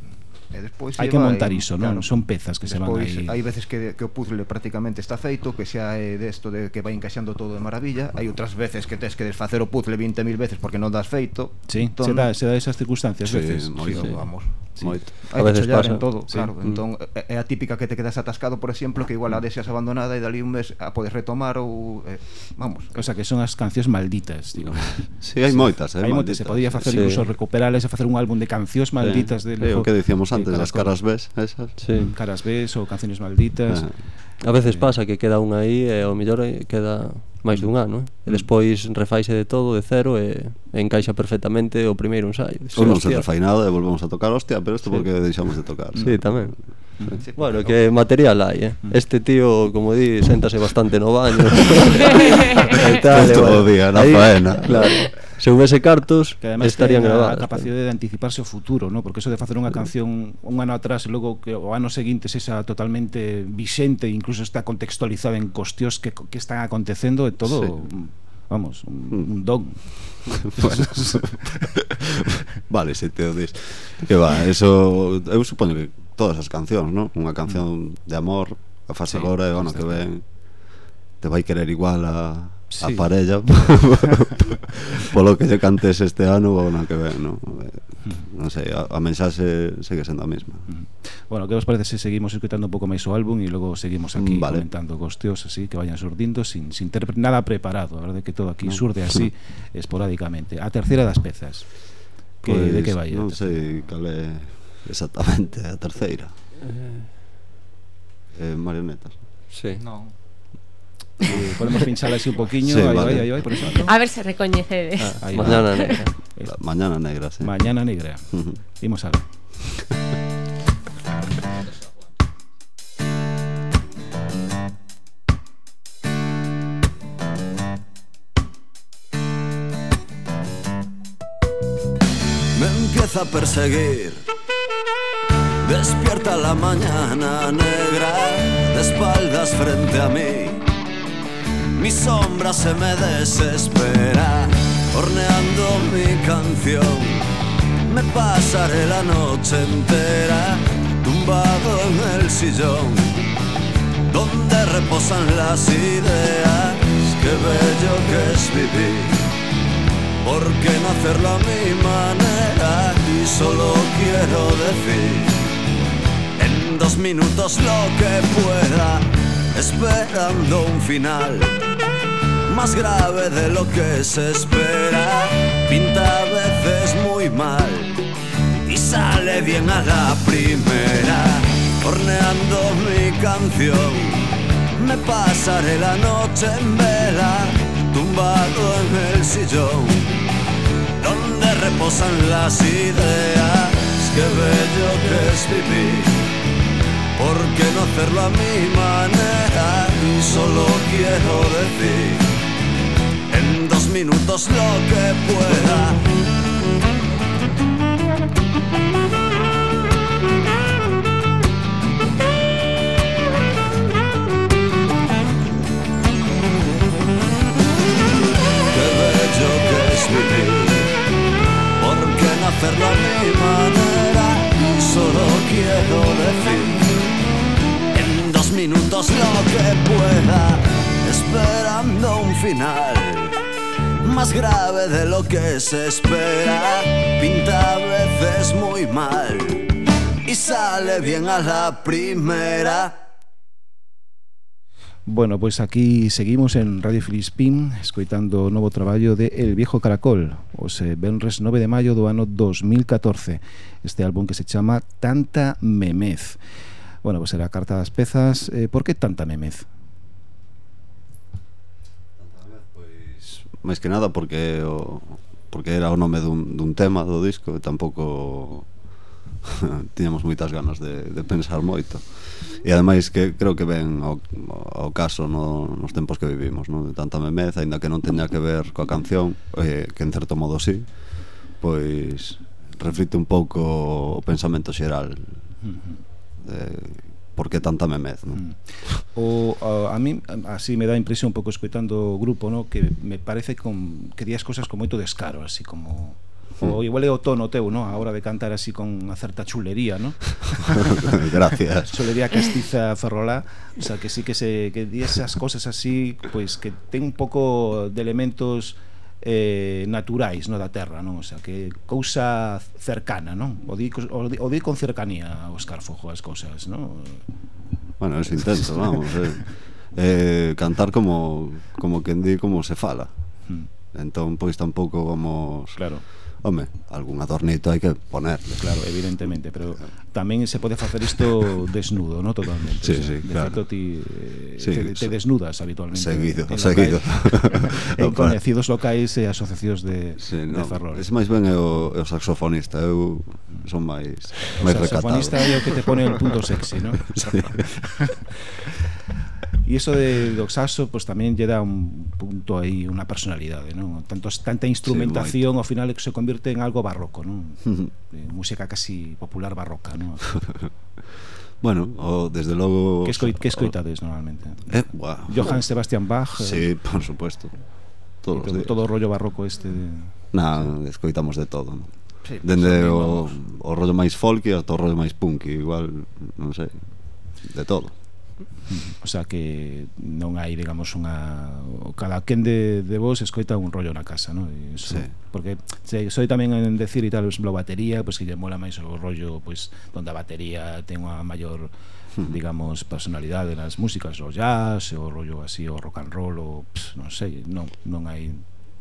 e despois hai que montar iso, non? Son pezas que despois, se van aí. Hai veces que, que o puzzle prácticamente está feito, que xa é desto de, que vai encaixando todo de maravilla. Hai outras veces que tens que desfacer o puzzle 20.000 veces porque non das feito. Sí, entón, se, dá, se dá esas circunstancias sí, veces. Moi sí, sí. vamos sí. moito. Hai que chollar pasa. en todo, sí. claro. Mm. Entón, é a típica que te quedas atascado, por exemplo, que igual a mm. deixas abandonada e dali un mes a podes retomar ou... Eh, vamos. O sea, que son as cancións malditas, digamos. [LAUGHS] sí, hai moitas, eh, hai moitas. Se podía facer sí. incluso recuperales e facer un álbum de cancións malditas. Sí. De, eh, o que decíamos antes, de, das caras B, esas. Sí. Caras B ou canciones malditas. Ah A veces pasa que queda unha aí e ao mellor eh, queda máis dun ano, eh? e mm. despois refaise de todo de cero e, e encaixa perfectamente o primeiro ensaio. Ou non se refai nada e volvemos a tocar, hostia, pero isto sí. porque deixamos de tocar. Sí, tamén. Sí, bueno, que material hai, eh? Mm. Este tío, como di, séntase bastante no baño. [LAUGHS] [LAUGHS] e tal, todo o día na faena. Claro se houvese cartos, que estarían gravadas. a capacidade de anticiparse o futuro, ¿no? porque eso de facer unha canción un ano atrás e logo que o ano seguinte sexa totalmente vixente, incluso está contextualizada en cuestións que, que están acontecendo e todo... Sí. Vamos, un, hmm. un don [LAUGHS] bueno, [LAUGHS] Vale, se te o dis Que va, eso Eu supoño que todas as cancións, non? Unha canción hmm. de amor A fase sí, agora, e bueno, que ven Te vai querer igual a, sí. a parella [LAUGHS] polo que lle cantes este ano ou na que ven, non? Non sei, a, a mensaxe segue sendo a mesma. Bueno, que vos parece se seguimos escutando un pouco máis o álbum e logo seguimos aquí mm, vale. comentando cos así que vayan surdindo sin, sin ter nada preparado, a verdade que todo aquí no. surde así [LAUGHS] esporádicamente. A terceira das pezas. Que pues, de que vai? Non sei cal é exactamente a terceira. Eh, eh marionetas. Sí. Non. Eh, podemos pinchala así un poquinho, Sí, aí vale. vai, aí vai, por exemplo. A ver se recoñecedes. Va. Mañana negra. La Mañana negra, sí Mañana negra. Ujú. Imos a ver. me empieza a perseguir. Despierta la mañana negra, de espaldas frente a mí. Mi sombra se me desespera, horneando mi canción. Me pasaré la noche entera, tumbado en el sillón, donde reposan las ideas. Qué bello que es vivir. ¿Por qué no hacerlo a mi manera? Y solo quiero decir en dos minutos lo que pueda, esperando un final más grave de lo que se espera. Pinta a veces muy mal y sale bien a la primera, horneando mi canción. Me pasaré la noche en vela, tumbado en el sillón, donde reposan las ideas. Qué bello que es vivir, ¿por qué no hacerlo a mi manera? Y solo quiero decir, en dos minutos lo que pueda. Qué bello que es vivir, ¿por qué no hacerlo a mi manera? Solo quiero decir, en dos minutos lo que pueda, esperando un final más grave de lo que se espera, pinta a veces muy mal y sale bien a la primera. Bueno, pois aquí seguimos en Radio Filispín escoitando o novo traballo de El Viejo Caracol os eh, Benres 9 de maio do ano 2014 este álbum que se chama Tanta Memez Bueno, era a carta das pezas eh, Por que tanta memez? máis que nada porque o porque era o nome dun, dun tema do disco e tampouco [LAUGHS] tiñamos moitas ganas de, de pensar moito e ademais que creo que ven ao, ao caso no, nos tempos que vivimos no? de tanta memez, aínda que non teña que ver coa canción eh, que en certo modo sí pois reflite un pouco o pensamento xeral de, porque tanta memez, no? Mm. O a, a mí así me dá a impresión un pouco escoitando o grupo, no, que me parece con que días cosas con moito descaro, así como O mm. igual é o tono teu, no? A hora de cantar así con unha certa chulería, no? [LAUGHS] Gracias. chulería castiza ferrolá, o sea, que sí que se que di esas cosas así, pois pues, que ten un pouco de elementos eh, naturais no da terra, non? O sea, que cousa cercana, non? O di, o di, o di con cercanía Óscar Fojo as cousas, non? Bueno, es intento, vamos, eh. eh cantar como como quen di como se fala. Mm. Entón, pois tampouco vamos Claro Home, algún adornito hai que ponerle Claro, evidentemente, pero tamén se pode facer isto desnudo, no? Totalmente. Sí, o sea, sí, De claro. feito, ti eh, sí, te, te desnudas habitualmente Seguido, en seguido. locais, [LAUGHS] En coñecidos locais e asociacións de, sí, no, de Ferrol. Es máis ben o, o saxofonista, eu son máis, máis recatado. O saxofonista é o que te pone o punto sexy, non? [LAUGHS] Sí. E iso de do saxo pois tamén lle dá un punto aí, unha personalidade, non? Tanto tanta instrumentación sí, ao final que se convirte en algo barroco, non? [LAUGHS] Eh, música casi popular barroca, non? [LAUGHS] Bueno, o desde logo... Que, escoit, que escoitades o... normalmente? Eh, wow. Johann Sebastian Bach... Eh. Sí, eh... por supuesto. Todos todo, todo o rollo barroco este... De... Na, sí. escoitamos de todo, non? Sí, Dende pues, o, o rollo máis folky ata o rollo máis punky, igual, non sei, de todo. O sea que non hai, digamos, unha cada quen de, de vos escoita un rollo na casa, ¿no? E sí. porque se, soy tamén en decir e tal, por exemplo, batería, pois pues, que lle mola máis o rollo, pois pues, donde a batería ten unha maior hmm. digamos, personalidade nas músicas, o jazz, o rollo así, o rock and roll, o, pss, non sei, non, non hai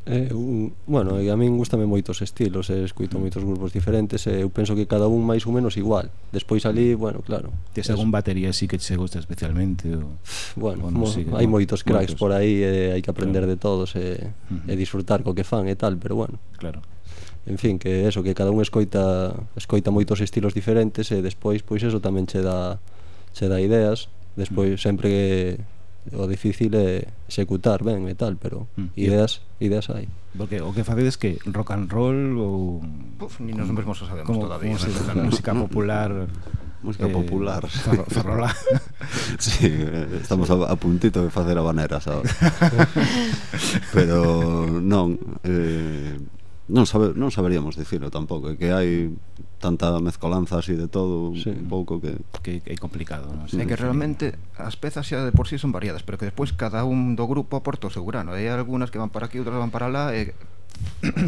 Eh, eu, bueno, e a min gustame moitos estilos, eh, escuito mm. moitos grupos diferentes e eh, eu penso que cada un máis ou menos igual. Despois ali, mm. bueno, claro. Tes algún batería así que che gusta especialmente O... Bueno, o no, mo, sigue, hai moitos cracks moitos. por aí, eh, hai que aprender claro. de todos e, eh, uh -huh. e disfrutar co que fan e tal, pero bueno. Claro. En fin, que eso, que cada un escoita escoita moitos estilos diferentes e despois pois eso tamén che dá che dá ideas. Despois uh -huh. sempre que o difícil é executar ben e tal, pero mm. ideas ideas hai. Porque o que facedes que rock and roll ou Puf, ni nos mesmos sabemos como, todavía, como se, la [LAUGHS] música popular música eh, popular ferro, ferrola. [LAUGHS] sí, estamos a, a puntito de facer habaneras agora. [LAUGHS] pero non eh non sabe, non saberíamos dicirlo tampouco, é que hai tanta mezcolanza así de todo sí. un pouco que que é complicado, non? É que realmente as pezas xa de por si sí son variadas, pero que despois cada un do grupo aporta o seu grano. Hai algunhas que van para aquí, outras van para lá e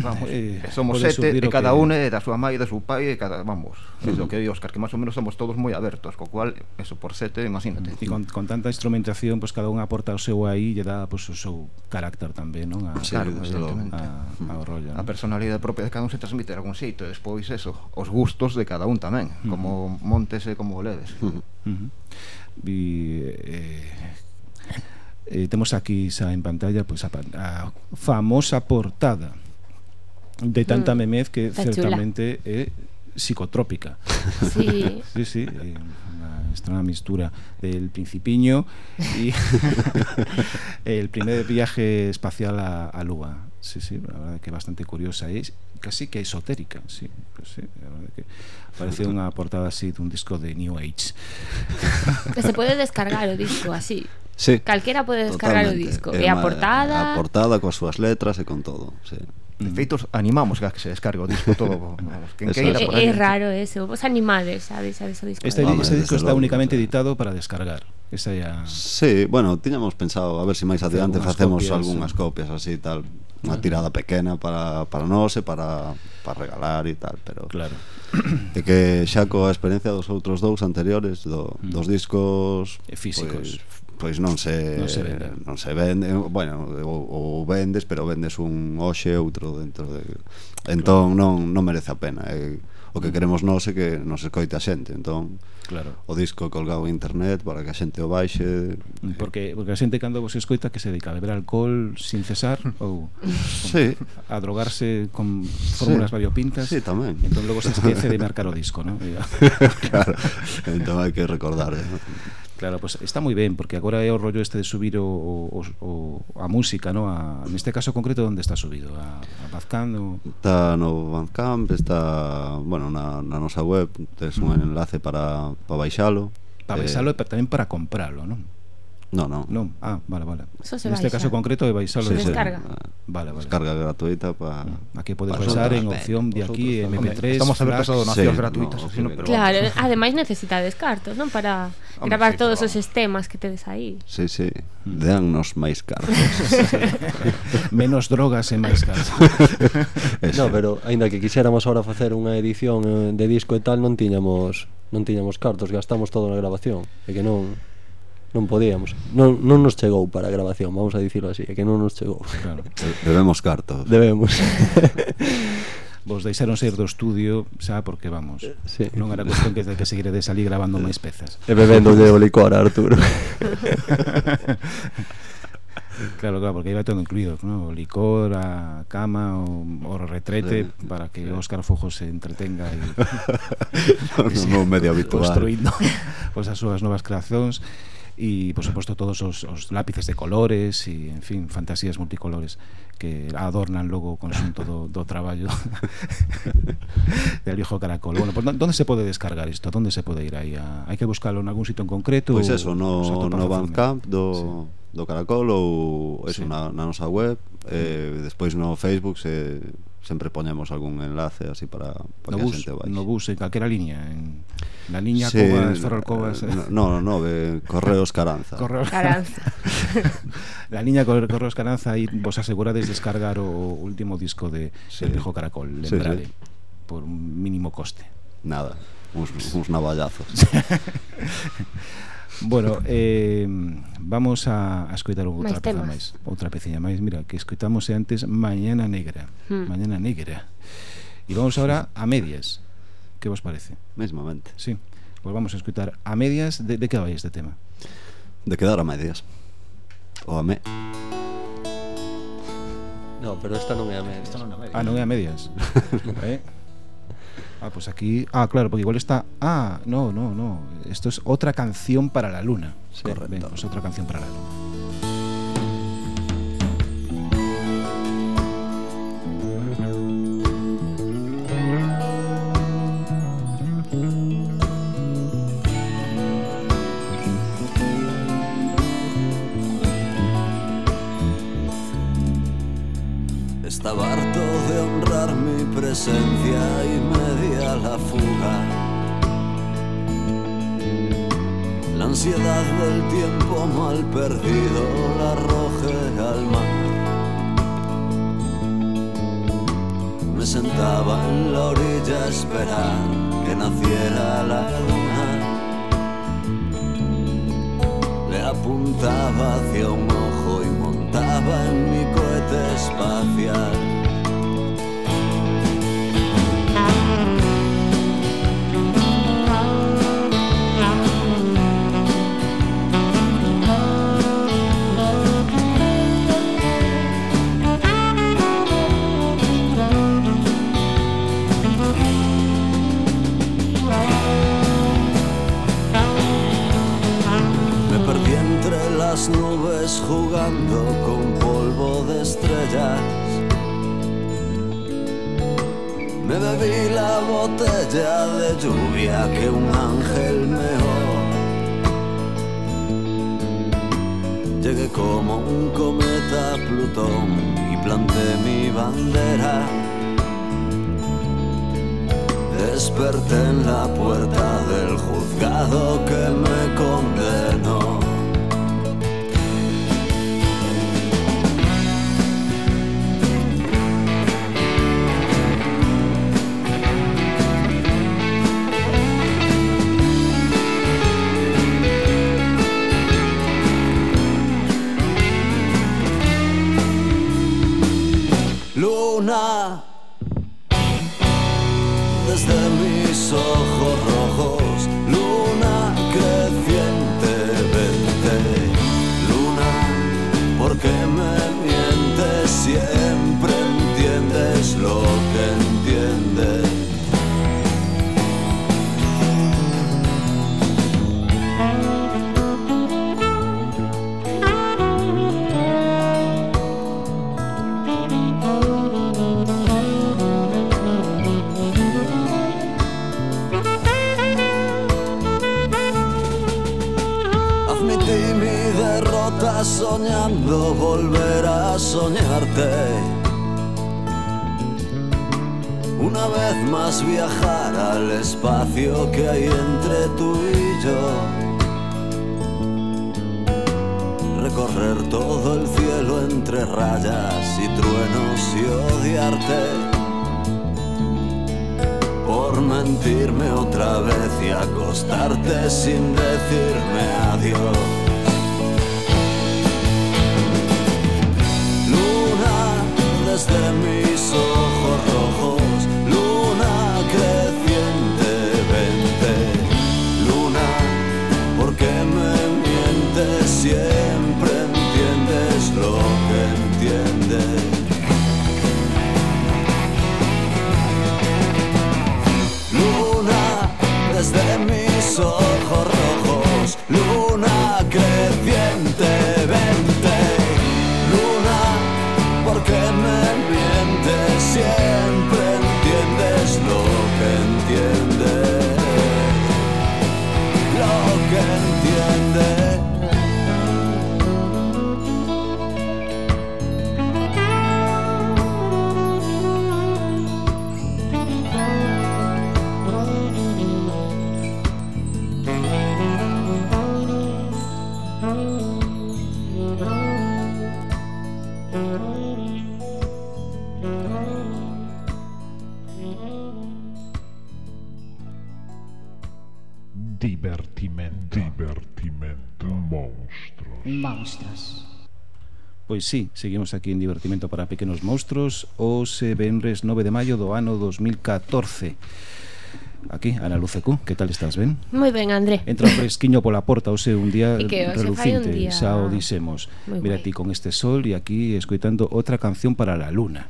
Vamos, [COUGHS] eh, eh, somos sete e cada que... un é da súa mai e da súa pai e cada, vamos, é do que di Óscar, que máis ou menos somos todos moi abertos, co cual eso por sete, imagínate. E con, con tanta instrumentación, pois pues, cada un aporta o seu aí e dá pois, pues, o seu carácter tamén, non? A, sí, claro, a, ao rollo. A personalidade propia de cada un se transmite en algún xeito e despois eso, os gustos de cada un tamén, uh -huh. como montes e como leves. Uh -huh. Uh -huh. E eh, Eh, temos aquí xa en pantalla pois, a, a famosa portada de tanta mm, memez que certamente chula. é psicotrópica. Sí, [LAUGHS] sí, sí eh, una, extraña mistura del Principiño e [LAUGHS] el primer viaje espacial a, a Lúa. Sí, sí, la verdad que bastante curiosa é casi que esotérica, sí, pues sí la verdad que parece unha portada así dun disco de New Age. Que se pode descargar o disco así. Sí. Calquera pode descargar Totalmente. o disco. É, e a portada... A portada coas súas letras e con todo. Sí. De feito, animamos a que se descargue o disco todo. Vamos, quen queira por aí. É raro ese, vos animades a deixades o disco. Este, Vamos, este disco está logo, únicamente editado para descargar. Esa ya... Sí, bueno, tiñamos pensado a ver se si máis adiante facemos copias, algunhas sí. copias así tal, unha tirada pequena para, para nós e para, para regalar e tal, pero claro. [CLEARS THROAT] de que xa coa experiencia dos outros dous anteriores do, mm. dos discos e físicos pues, pois non se non se vende, non se vende bueno, ou, ou vendes, pero vendes un hoxe outro dentro de entón claro. non non merece a pena. Eh, o que queremos nós é que nos escoite a xente, entón claro. o disco colgado en internet para que a xente o baixe. Mm, eh. Porque porque a xente cando vos escoita que se dedica a beber alcohol sin cesar [LAUGHS] ou sí. a drogarse con fórmulas sí. variopintas. Sí, tamén. Entón logo se esquece de marcar o disco, ¿no? [LAUGHS] [LAUGHS] claro. Entón hai que recordar. eh? Claro, pues está moi ben, porque agora é o rollo este de subir o, o, o a música, no? a, neste caso concreto, onde está subido? A, a Bandcamp? O... Está no Bandcamp, está bueno, na, na nosa web, tes un mm. enlace para, para baixalo. Para eh, baixalo e tamén para compralo, non? No, no. No, ah, vale, vale. Eso se Neste baixa. caso concreto é baixalo. Sí, descarga. Vale, vale. Descarga gratuita para... Mm. Aquí podes pensar en opción de aquí, MP3... Estamos abertos a donacións sí, gratuitas. No, sino, pero claro, vamos. ademais necesitades cartos, non? Para Hombre, gravar sí, todos os sistemas que tedes aí. Sí, sí. Mm. Deannos máis cartos. [LAUGHS] Menos drogas e máis cartos. [LAUGHS] no, pero aínda que quixéramos ahora facer unha edición eh, de disco e tal, non tiñamos non tiñamos cartos, gastamos todo na grabación. E que non non podíamos. Non, non nos chegou para a grabación, vamos a dicirlo así, é que non nos chegou. Claro. Debemos cartos. Debemos. [LAUGHS] Vos deixaron ser do estudio xa porque vamos eh, sí. Non era cuestión que, que seguiredes ali gravando máis pezas E bebendo de licor a Arturo [LAUGHS] Claro, claro, porque iba todo incluído, ¿no? o licor, a cama, o, o retrete, sí, para que sí. Óscar Fojo se entretenga e, [LAUGHS] no, no, no medio habitual. construindo pues, as súas novas creacións e por suposto todos os, os lápices de colores e en fin, fantasías multicolores que adornan logo o conxunto do, do traballo del viejo caracol. Bueno, pues, ¿dónde se pode descargar isto? ¿Dónde se pode ir aí? A... Hai que buscarlo en algún sitio en concreto? Pois pues eso, no, no Bandcamp do, sí. do Caracol ou eso sí. na, na nosa web eh, despois no Facebook se sempre poñemos algún enlace así para, para no que bus, a xente baixe. No bus, en calquera liña, en na liña sí, Cobas, Ferrol Covas. Eh, no, no, no, de eh, Correos Caranza. Correos Caranza. [LAUGHS] la liña Correos Caranza aí vos asegurades descargar o último disco de sí. El Rijo Caracol, lembrade, sí, sí. por un mínimo coste. Nada, uns, uns navallazos. [LAUGHS] Bueno, eh, vamos a, a escoitar outra peza máis Outra peciña máis, mira, que escoitamos antes Mañana Negra. Hmm. Mañana Negra. E vamos agora a medias. Que vos parece? Mesmamente. Sí, pues vamos a escoitar a medias. De, de que vai este tema? De quedar a medias. O a me... No, pero esta non é a medias. Esta non é a medias. Ah, non é a medias. [LAUGHS] Eh? Ah, pues aquí. Ah, claro, porque igual está. Ah, no, no, no. Esto es otra canción para la luna. Sí, correcto. ven, pues otra canción para la luna. Estaba harto de honrar mi presencia y la fuga. La ansiedad del tiempo mal perdido la arrojé al mar. Me sentaba en la orilla a esperar que naciera la luna. Le apuntaba hacia un ojo y montaba en mi cohete espacial. Nubes jugando con polvo de estrellas. Me bebí la botella de lluvia que un ángel meó. Llegué como un cometa Plutón y planté mi bandera. Desperté en la puerta del juzgado que me condenó. Sí, seguimos aquí en Divertimento para Pequenos Monstruos Ose venres 9 de maio do ano 2014 Aquí, Ana Lucecú, que tal estás, ben? Moi ben, André. Entra un fresquiño pola porta, ose un día [LAUGHS] E que fai un relucinte, día xa o dixemos. moi Mira guai. ti con este sol e aquí escoitando outra canción para la luna.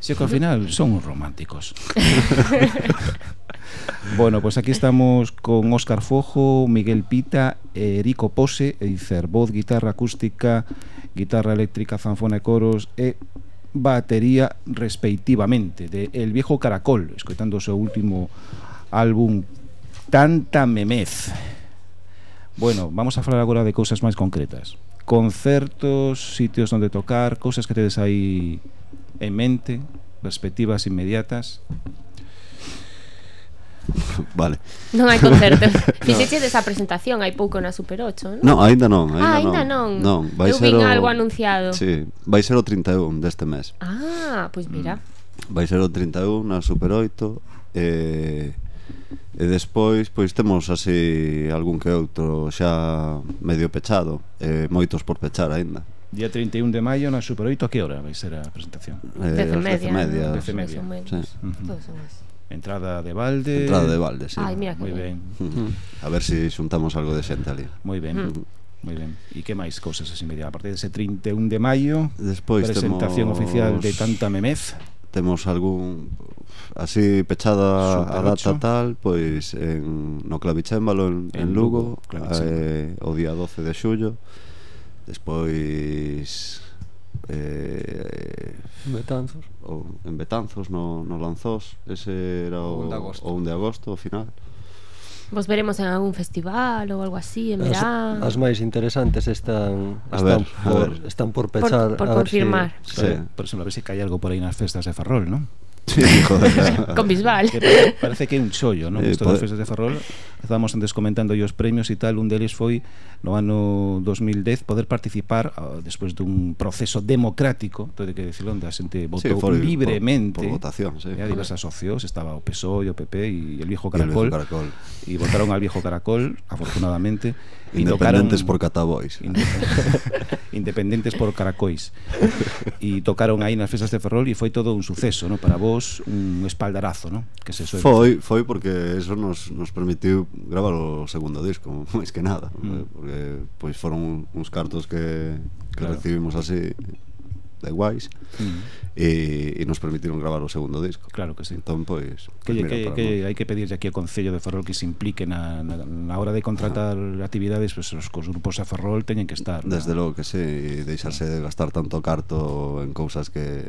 Si que ao [LAUGHS] final son románticos. [LAUGHS] bueno, pues aquí estamos con Óscar Fojo, Miguel Pita, Erico Pose, e dicer voz, guitarra acústica, guitarra eléctrica, zanfona e coros e batería respectivamente de El Viejo Caracol, escoitando o seu último álbum Tanta Memez. Bueno, vamos a falar agora de cousas máis concretas. Concertos, sitios onde tocar, cousas que tedes aí en mente, perspectivas inmediatas. [LAUGHS] vale. Non hai concerto. [LAUGHS] [LAUGHS] Fixeches esa presentación hai pouco na Super 8, non? Non, aínda non, aínda ah, ainda non. non. vai Eu ser vin o... algo anunciado. Sí, vai ser o 31 deste mes. Ah, pois mm. mira. Mm. Vai ser o 31 na Super 8 eh E despois, pois temos así algún que outro xa medio pechado, eh, moitos por pechar aínda. Día 31 de maio na Super 8 a que hora vai ser a presentación? Eh, 10 e media. 10 e media. 10 media. Sí. Uh -huh. Entrada de balde. Entrada de balde, sí. Ai, mira Moi ben. ben. Mm. A ver se si xuntamos algo de xente ali. Moi ben. Mm. Moi ben. E que máis cousas así media? A partir dese 31 de maio, despois presentación temos... oficial de Tanta Memez. Temos algún así pechada Super a data 8. tal, pois en no clavicémbalo en, en, en Lugo, Lugo eh, o día 12 de xullo. Despois eh, Betanzos ou en Betanzos no, no Lanzós ese era o, o 1 de agosto, o 1 de agosto ao final Vos veremos en algún festival ou algo así en verán. As, as máis interesantes están a están ver, por ver. están por pechar por, por confirmar. Si, sí. sí. Por exemplo, a ver se si cae algo por aí nas festas de Ferrol, non? Sí, joder. [LAUGHS] Con Bisbal. Que parece, parece que é un chollo, non? Eh, Isto das festas de Ferrol. Estábamos antes comentando os premios e tal, un deles foi no ano 2010 poder participar ah, uh, despois dun proceso democrático, todo que decirlo, onde a xente votou sí, libremente. Por, por votación, sí. Diversas socios, estaba o PSOE, o PP e el viejo Caracol. E votaron al viejo Caracol, afortunadamente. [LAUGHS] Independentes tocaron, por Catabois. Inde [LAUGHS] independentes por Caracois. E tocaron aí nas festas de Ferrol e foi todo un suceso, ¿no? Para vos vos un espaldarazo, non? Que se soe. Foi, foi porque eso nos, nos permitiu gravar o segundo disco, [LAUGHS] máis que nada, mm. Eh, porque pois foron uns cartos que, que claro. recibimos así de guais mm. e, e nos permitiron gravar o segundo disco. Claro que sí. Entón, pois... pois que, pues, que, que hai que pedirlle aquí ao Concello de Ferrol que se implique na, na, na hora de contratar ah. actividades, pois pues, os, os grupos a Ferrol teñen que estar. Desde na... logo que sí, e deixarse de gastar tanto carto en cousas que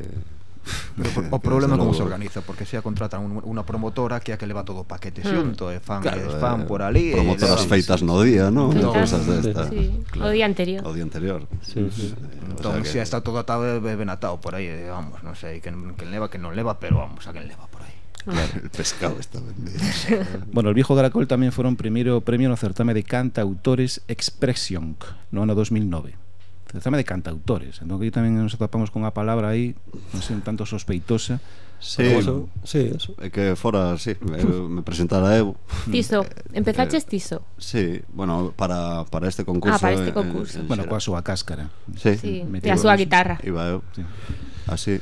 [LAUGHS] Pero o problema como se organiza, porque se a contratan un, unha promotora que é a que leva todo o paquete hmm. xunto, mm. e fan, claro, es eh, fan por ali. Promotoras e, feitas no día, non? No. Cousas desta. Sí. Claro. O día anterior. O día anterior. Sí, sí. Entón, o sea, que... se está todo atado, e ben atado por aí, eh, vamos, non sei, que, que leva, que non leva, pero vamos, a quen leva por aí. Claro, ah. el pescado está vendido. [LAUGHS] bueno, el viejo caracol tamén foron primeiro premio no certame de canta autores Expression no ano 2009 tratame de cantautores entón aquí tamén nos atopamos con a palabra aí non sei, un tanto sospeitosa Sí, eso, sí, eso. É que fora, sí, me presentara eu. Tiso, eh, eh, empezaches tiso. Sí, bueno, para, para este concurso. Ah, para este concurso. En, en bueno, coa súa cáscara. Sí, sí. e a súa guitarra. Iba eu. Sí. Así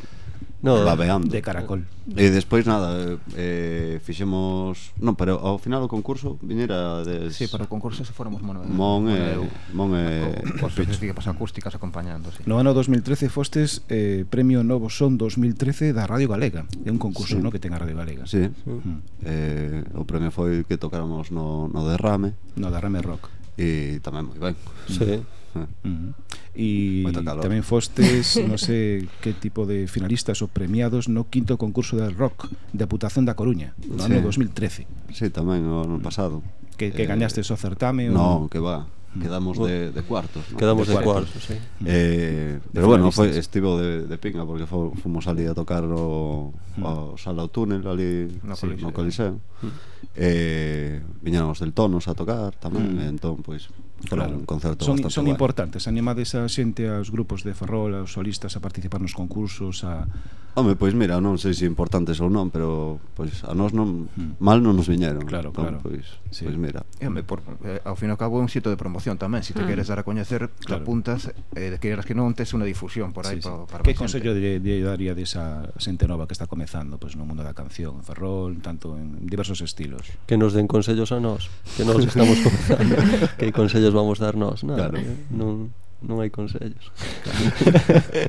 no, babeando. De caracol. E despois nada, eh, fixemos, non, pero ao final do concurso viñera des Si, sí, para o concurso se fóramos mono. Mon e Mon e os equipos acústicas acompañando, sí. No ano 2013 fostes eh, Premio Novo Son 2013 da Radio Galega. É un concurso, sí. no, que ten a Radio Galega. Sí. Mm. Eh, o premio foi que tocáramos no no derrame. No derrame rock. E tamén moi ben. Sí. Mm. Mm-hmm. Mm. E [LAUGHS] tamén fostes, non sei que tipo de finalistas ou premiados no quinto concurso del rock da aputación da Coruña, no sí. ano 2013. Sí, tamén no ano pasado. Que, que eh, gañastes o certame? No, o... que va. Quedamos mm. de, de cuartos ¿no? Quedamos de, de cuartos, cuartos sí. eh, Pero bueno, foi, estivo de, de pinga Porque fo, fomos ali a tocar o, mm. o Sala o Túnel ali no sí, Coliseo, no Coliseo. Mm. Eh, viñamos del Tonos a tocar tamén mm. Entón, pois, pues, Claro, un concerto son, son guay. importantes, animades a xente aos grupos de Ferrol, aos solistas a participar nos concursos, a Home, pois mira, non sei se importantes ou non, pero pois a nós non mm. mal non nos viñeron. Claro, entón, claro. Pois, sí. pois mira. E home, por, eh, ao fin e ao cabo é un sito de promoción tamén, se te mm. queres dar a coñecer, claro. te apuntas, eh, queres que non tes unha difusión por aí sí, sí. para, para Que consello de, de daría desa xente nova que está comezando pois no mundo da canción, en Ferrol, tanto en diversos estilos? Que nos den consellos a nós, que nós estamos comezando. [LAUGHS] que consello consellos vamos dar nós, nada. Claro. Eh? Non, non hai consellos. Claro.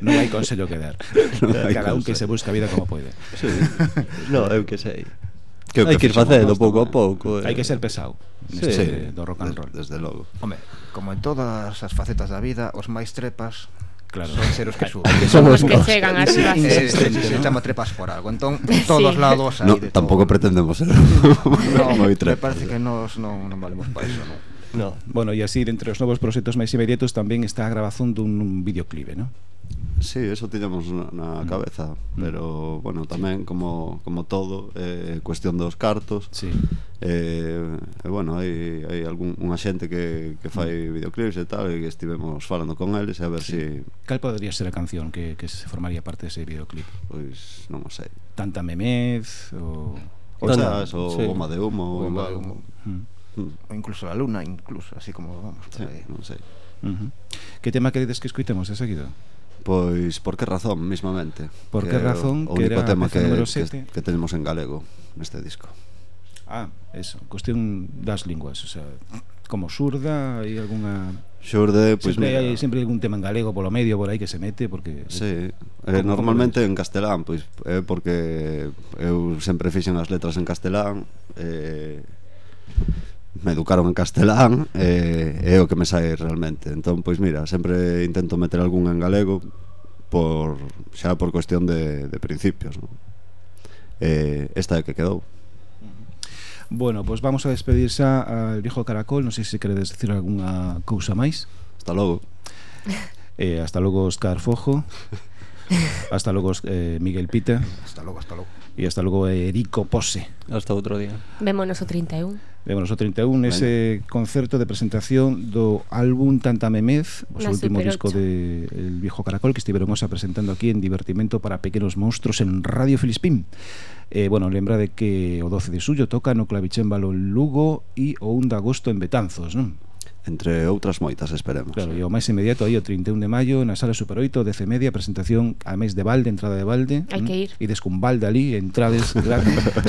non hai consello que dar. [LAUGHS] Non Cada un que se busca a vida como pode. Sí. No, eu que sei. Que hai que ir facendo pouco a pouco. Eh. Hai que ser pesado. Sí, sí, do rock and roll, desde, desde logo. Home, como en todas as facetas da vida, os máis trepas Claro. Son seres que suben. Son os que chegan ás sí, bases. Se, se chama trepas por algo. Entón, en todos sí. lados hai no, de todo. Pretendemos ser [LAUGHS] no, moi trepas. Me parece que nos non, non valemos para iso, non. No. Bueno, e así, dentre os novos proxectos máis inmediatos tamén está a grabazón dun videoclipe, non? Sí, eso tiñamos na, na mm. cabeza, mm. pero bueno, tamén como como todo, eh cuestión dos cartos. Sí. Eh, e bueno, hai hai algún unha xente que que mm. fai mm. videoclips e tal, e estivemos falando con eles e a ver sí. si Cal podería ser a canción que que se formaría parte dese videoclip? Pois non o sei. Tanta memez ou O sea, eso, sí. goma de humo, goma de humo. Mm mm. ou incluso a luna, incluso, así como vamos por sí, aí. Non sei. Uh -huh. Que tema queredes que escuitemos de seguido? Pois, por que razón, mismamente? Por que, que razón o, que era tema que, número sete? que, que tenemos en galego neste disco. Ah, eso, cuestión das linguas, o sea, como surda e alguna Xurde, pois pues, sempre hai sempre algún tema en galego polo medio por aí que se mete porque Sí, eh, normalmente en castelán, pois é eh, porque eu sempre fixen as letras en castelán, eh me educaron en castelán e eh, é o que me sai realmente. Entón, pois mira, sempre intento meter algún en galego por xa por cuestión de, de principios. Non? Eh, esta é que quedou. Bueno, pois pues vamos a despedirse al viejo caracol. Non sei se queredes decir alguna cousa máis. Hasta logo. [LAUGHS] Eh, Hasta logo Oscar Fojo. [LAUGHS] Hasta logo eh, Miguel Pita. Hasta logo, hasta logo. E hasta logo Erico Pose. Hasta outro día. Vémonos o 31 de bueno, 31 ese concerto de presentación do álbum Tanta Memez, o seu último disco de El Viejo Caracol que estiveron osa presentando aquí en Divertimento para Pequenos Monstruos en Radio Filispín. Eh, bueno, lembra de que o 12 de suyo toca no Clavicémbalo en Lugo e o 1 de agosto en Betanzos, non? entre outras moitas, esperemos. Claro, e o máis inmediato aí o 31 de maio na sala Super 8, 10 media, presentación a mes de balde, entrada de balde. Hai que ir. Ides con balde ali, entrades [LAUGHS] gran,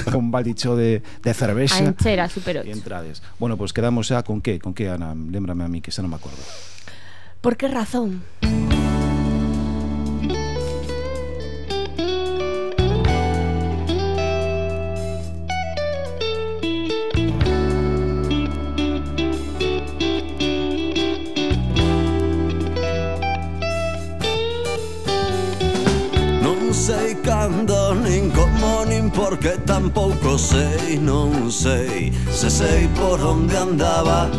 con baldicho de, de cervexa. A encher a Super 8. Entrades. Bueno, pois pues quedamos xa con que, con que, Ana, lembrame a mí que xa non me acordo. Por que razón? Por que razón? tampouco sei, non sei. Se sei por onde andaba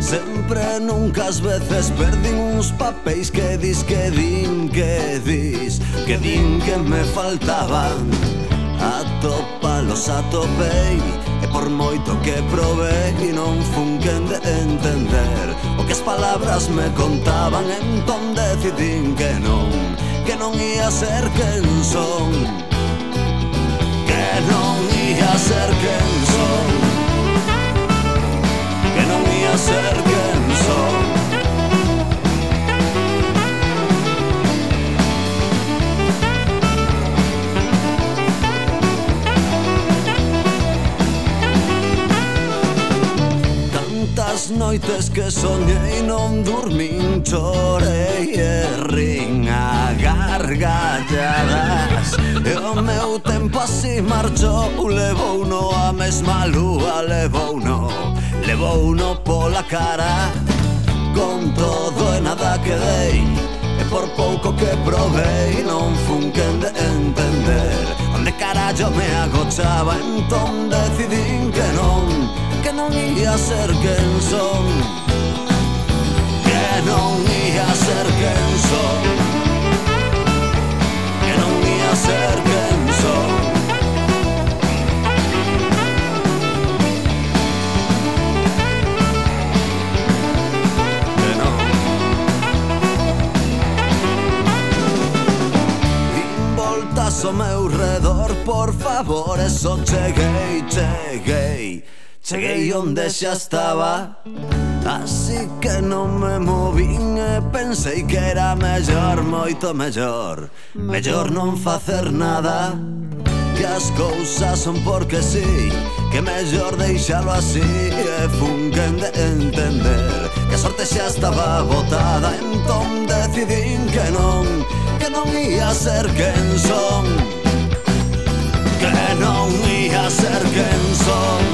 Sempre nunca as veces perdín uns papéis que dis que din que dis que din que me faltaban. Atopalos atopei e por moito que probei non fun quen de entender o que as palabras me contaban entón decidín que non que non ia ser quen son. Que no me acerquen sol, que no me acerquen sol. Tantas noites que soñei non dormín Chorei e rin a gargalladas. E o meu tempo así marchou Levou no a mesma lúa Levou no, levou no pola cara. Con todo e nada quedei E por pouco que provei non fun quen de entender Onde carallo me agochaba Entón decidín que non que non ia ser quen son. Que non ia ser quen son. Que non ia ser quen son. Que non Din voltas ao meu redor, por favor, eso cheguei, cheguei. Cheguei onde xa estaba. Así que non me movín e eh, pensei que era mellor, moito mellor Mellor non facer nada. Que as cousas son porque sí Que mellor deixalo así eh, e fun que de entender Que a sorte xa estaba botada Entón decidín que non Que non ia ser quen son. Que non ia ser quen son.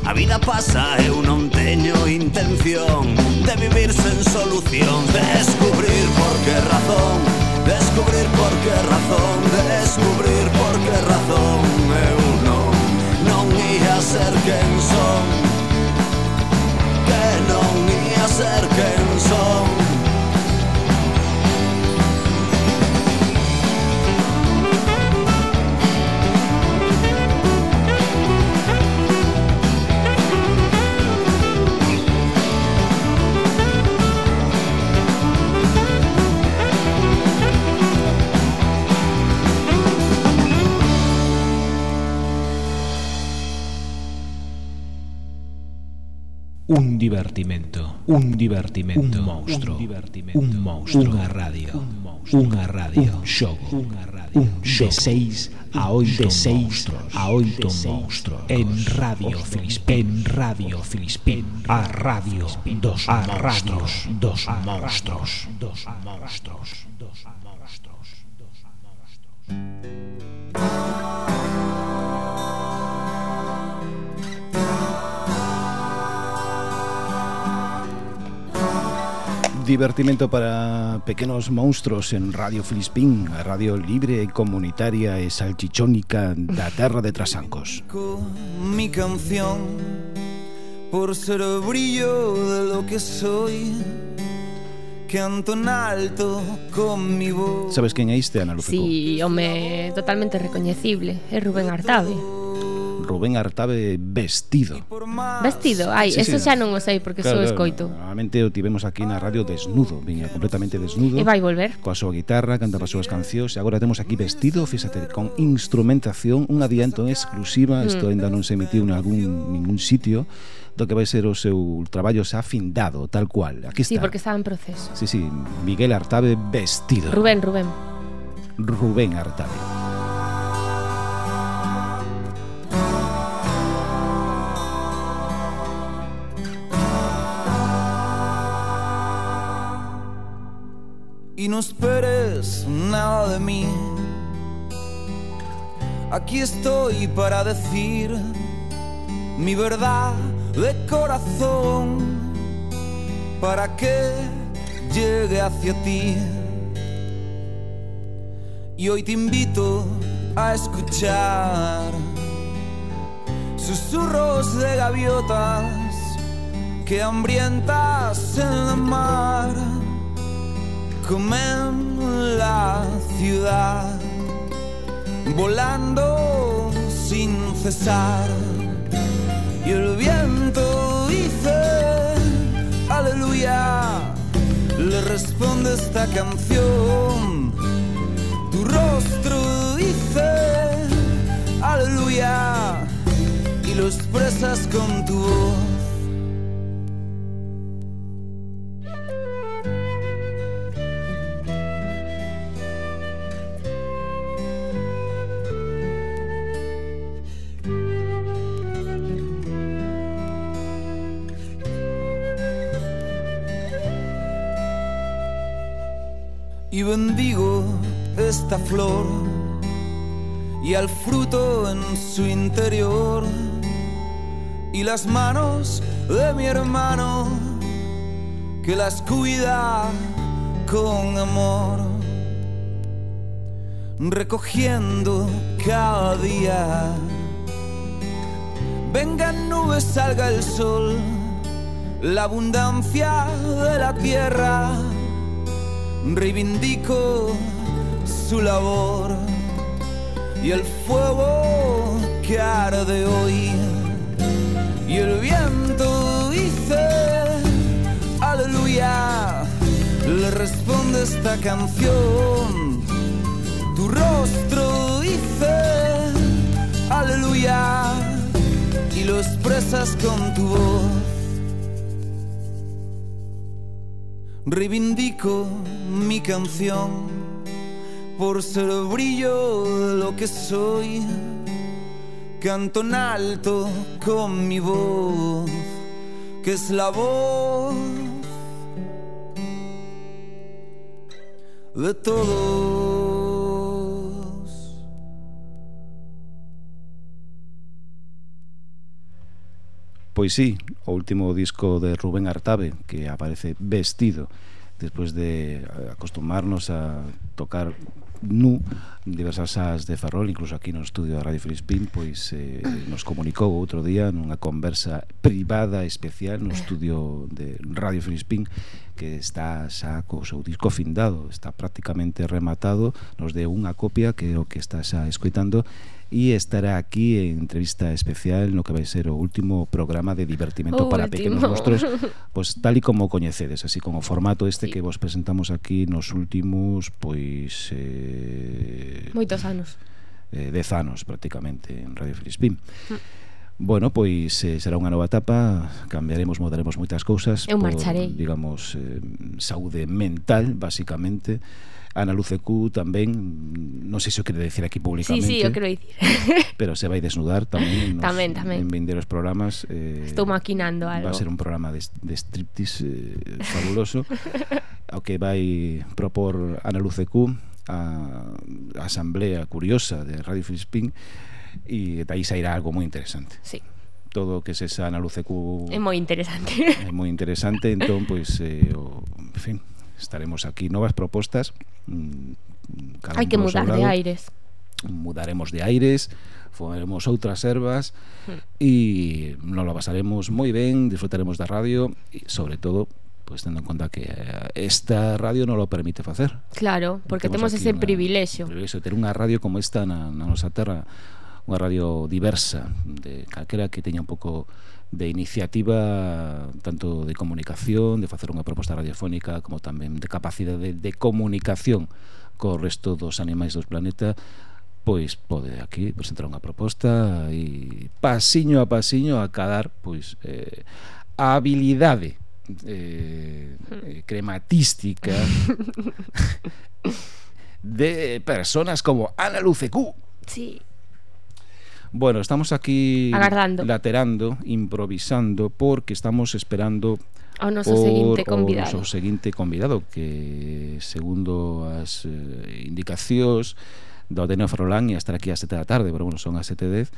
A vida pasa, eu non teño intención De vivir sen solución. Descubrir por que razón Descubrir por que razón Descubrir por que razón Eu non, non ia ser quen son. Que non ia ser quen son. Un divertimento, un divertimento, un monstro, un divertimento, un monstro, unha radio, unha radio, un unha radio, un de 6 a 8 de 6 a 8 monstros en Radio Filispín, en Radio Filispín, a radio dos a radios dos monstros, dos monstros, dos monstros. Divertimento para pequenos monstruos en Radio Filispín, a radio libre, comunitaria e salchichónica da terra de Trasancos. Mi canción por ser o brillo de lo que soy canto en alto con mi voz Sabes quen é este, Ana Lupeco? Si, sí, home, totalmente recoñecible, é Rubén Artabe Rubén Artabe Vestido. Vestido, ai, sí, eso sí. xa non o sei porque claro, sou escoito. Normalmente o tivemos aquí na radio desnudo, viña completamente desnudo. E vai volver. Coa súa guitarra, cantaba as súas cancións, e agora temos aquí Vestido, fíxate, con instrumentación, un adianto en exclusiva, mm. isto mm. ainda non se emitiu en algún ningún sitio do que vai ser o seu traballo xa findado, tal cual. Aquí está. Sí, porque estaba en proceso. Sí, sí, Miguel Artabe Vestido. Rubén, Rubén. Rubén Artabe. Y no esperes nada de mí. Aquí estoy para decir mi verdad de corazón para que llegue hacia ti. Y hoy te invito a escuchar susurros de gaviotas que hambrientas en el mar comen la ciudad, volando sin cesar. Y el viento dice, aleluya, responde esta canción. Tu rostro dice aleluya y lo expresas con tu voz. Y bendigo esta flor y al fruto en su interior. Y las manos de mi hermano que las cuida con amor recogiendo cada día. Vengan nubes salga el sol la abundancia de la tierra reivindico su labor y el fuego que arde hoy. Y el viento dice aleluya le responde esta canción. Tu rostro dice aleluya y lo expresas con tu voz reivindico mi canción por ser el brillo de lo que soy. Canto en alto con mi voz, que es la voz de todos. Pois sí, o último disco de Rubén Artabe que aparece vestido despois de eh, acostumarnos a tocar nu diversas salas de Ferrol, incluso aquí no estudio da Radio Filispín, pois eh, nos comunicou outro día nunha conversa privada especial no estudio de Radio Filispín que está xa co seu disco findado, está prácticamente rematado, nos deu unha copia que é o que está xa escoitando e estará aquí en entrevista especial no que vai ser o último programa de divertimento o para último. pequenos monstruos, pois [LAUGHS] pues, tal e como coñecedes, así como o formato este sí. que vos presentamos aquí nos últimos pois eh moitos anos. Eh, dez anos prácticamente en Radio Filispín. Ah. Bueno, pois eh, será unha nova etapa, cambiaremos, mudaremos moitas cousas Eu marcharei. Por, digamos, eh, saúde mental, basicamente, Ana Lucecú tamén, non sei se o quere decir aquí públicamente. Sí, sí, quero dicir. [LAUGHS] pero se vai desnudar tamén nos, tamén, tamén. en vindeiros programas. Eh, Estou maquinando algo. Va a ser un programa de, de striptease eh, fabuloso [LAUGHS] ao que vai propor Ana Lucecú a, a Asamblea Curiosa de Radio Filispín e dai sairá algo moi interesante. Sí todo o que se Ana Lucecu É moi interesante. É moi interesante, entón pois eh, o, en fin, estaremos aquí. Novas propostas. Mm, cada Hai que mudar de aires. Mudaremos de aires, faremos outras ervas e mm. nos lo pasaremos moi ben, disfrutaremos da radio e sobre todo pues tendo en conta que eh, esta radio non lo permite facer. Claro, porque temos, temos ese privilexio. Privilexio ter unha radio como esta na, na nosa terra, unha radio diversa, de calquera que teña un pouco de iniciativa tanto de comunicación, de facer unha proposta radiofónica como tamén de capacidade de, de comunicación co resto dos animais dos planeta pois pode aquí presentar unha proposta e pasiño a pasiño acadar pois eh, a habilidade eh, eh crematística [LAUGHS] de personas como Ana Lucecú. Sí. Bueno, estamos aquí Agardando. laterando, improvisando, porque estamos esperando ao noso por, seguinte convidado. O noso seguinte convidado que segundo as eh, indicacións do Ateneo Ferrolán ia estar aquí ás 7 da tarde, pero bueno, son as 7:10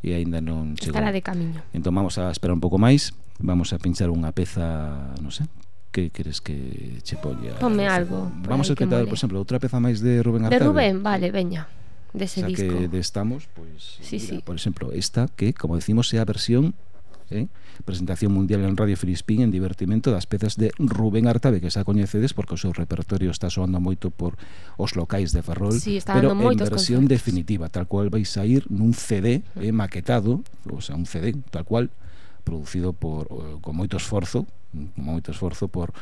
e aínda non chegou. Estará de camiño. Entón vamos a esperar un pouco máis, vamos a pinchar unha peza, non sei, que queres que che poña? Ponme algo. Vamos a cantar, por exemplo, outra peza máis de Rubén Artadi. De Rubén, vale, veña dese de o sea, disco. que de estamos, pois pues, sí, mira, sí. por exemplo, esta que, como decimos, é a versión eh? presentación mundial en Radio Filispín en divertimento das pezas de Rubén Artabe que xa coñecedes porque o seu repertorio está soando moito por os locais de Ferrol sí, está pero en versión concertos. definitiva tal cual vais a ir nun CD eh, maquetado, o sea, un CD tal cual producido por, eh, con moito esforzo con moito esforzo por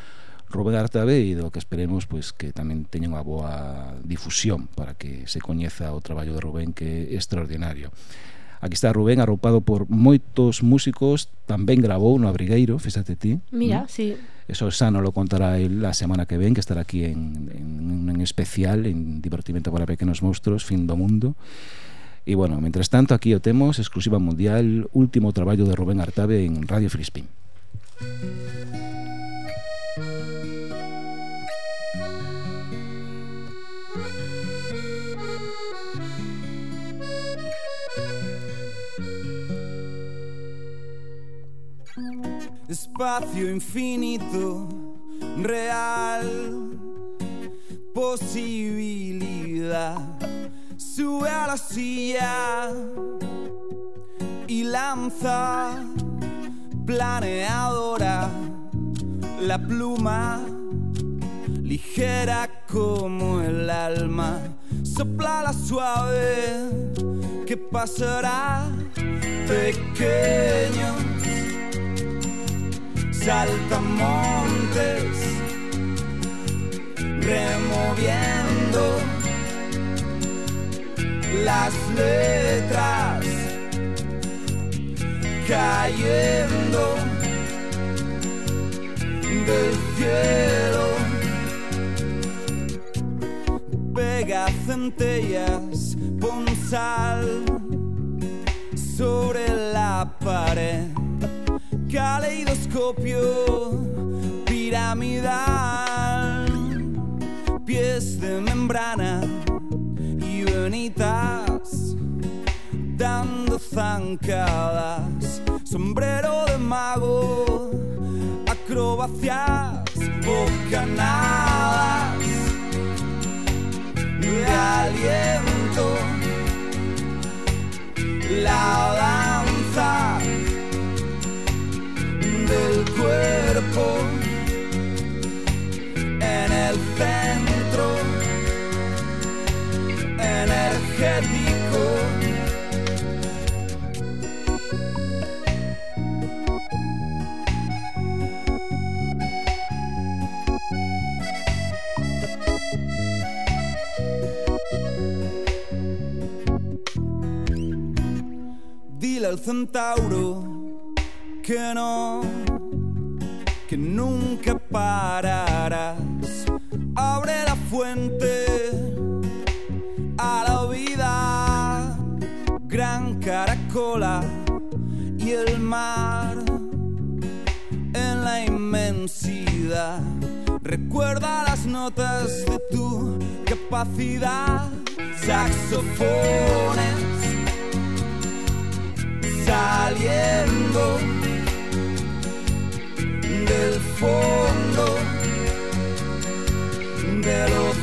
Rubén Artabe e do que esperemos pois que tamén teña unha boa difusión para que se coñeza o traballo de Rubén que é extraordinario. Aquí está Rubén arropado por moitos músicos, tamén grabou no Abrigueiro, fíxate ti. Mira, ¿no? sí. Eso xa non lo contará el la semana que ven, que estará aquí en, en, en especial, en Divertimento para Pequenos Monstruos, Fin do Mundo. E, bueno, mientras tanto, aquí o temos, exclusiva mundial, último traballo de Rubén Artabe en Radio Frispín. Música espacio infinito, real, posibilidad. Sube a la silla y lanza planeadora la pluma ligera como el alma. Sopla la suave que pasará pequeño saltamontes, removiendo las letras, cayendo del cielo. Pega centellas, pon sal sobre la pared caleidoscopio piramidal, pies de membrana y venitas dando zancadas, sombrero de mago, acrobacias, bocanadas de aliento, la del cuerpo en el centro energético. Dile al centauro que no, que nunca pararás. Abre la fuente a la vida, gran caracola y el mar en la inmensidad. Recuerda las notas de tu capacidad, saxofones saliendo del fondo del océano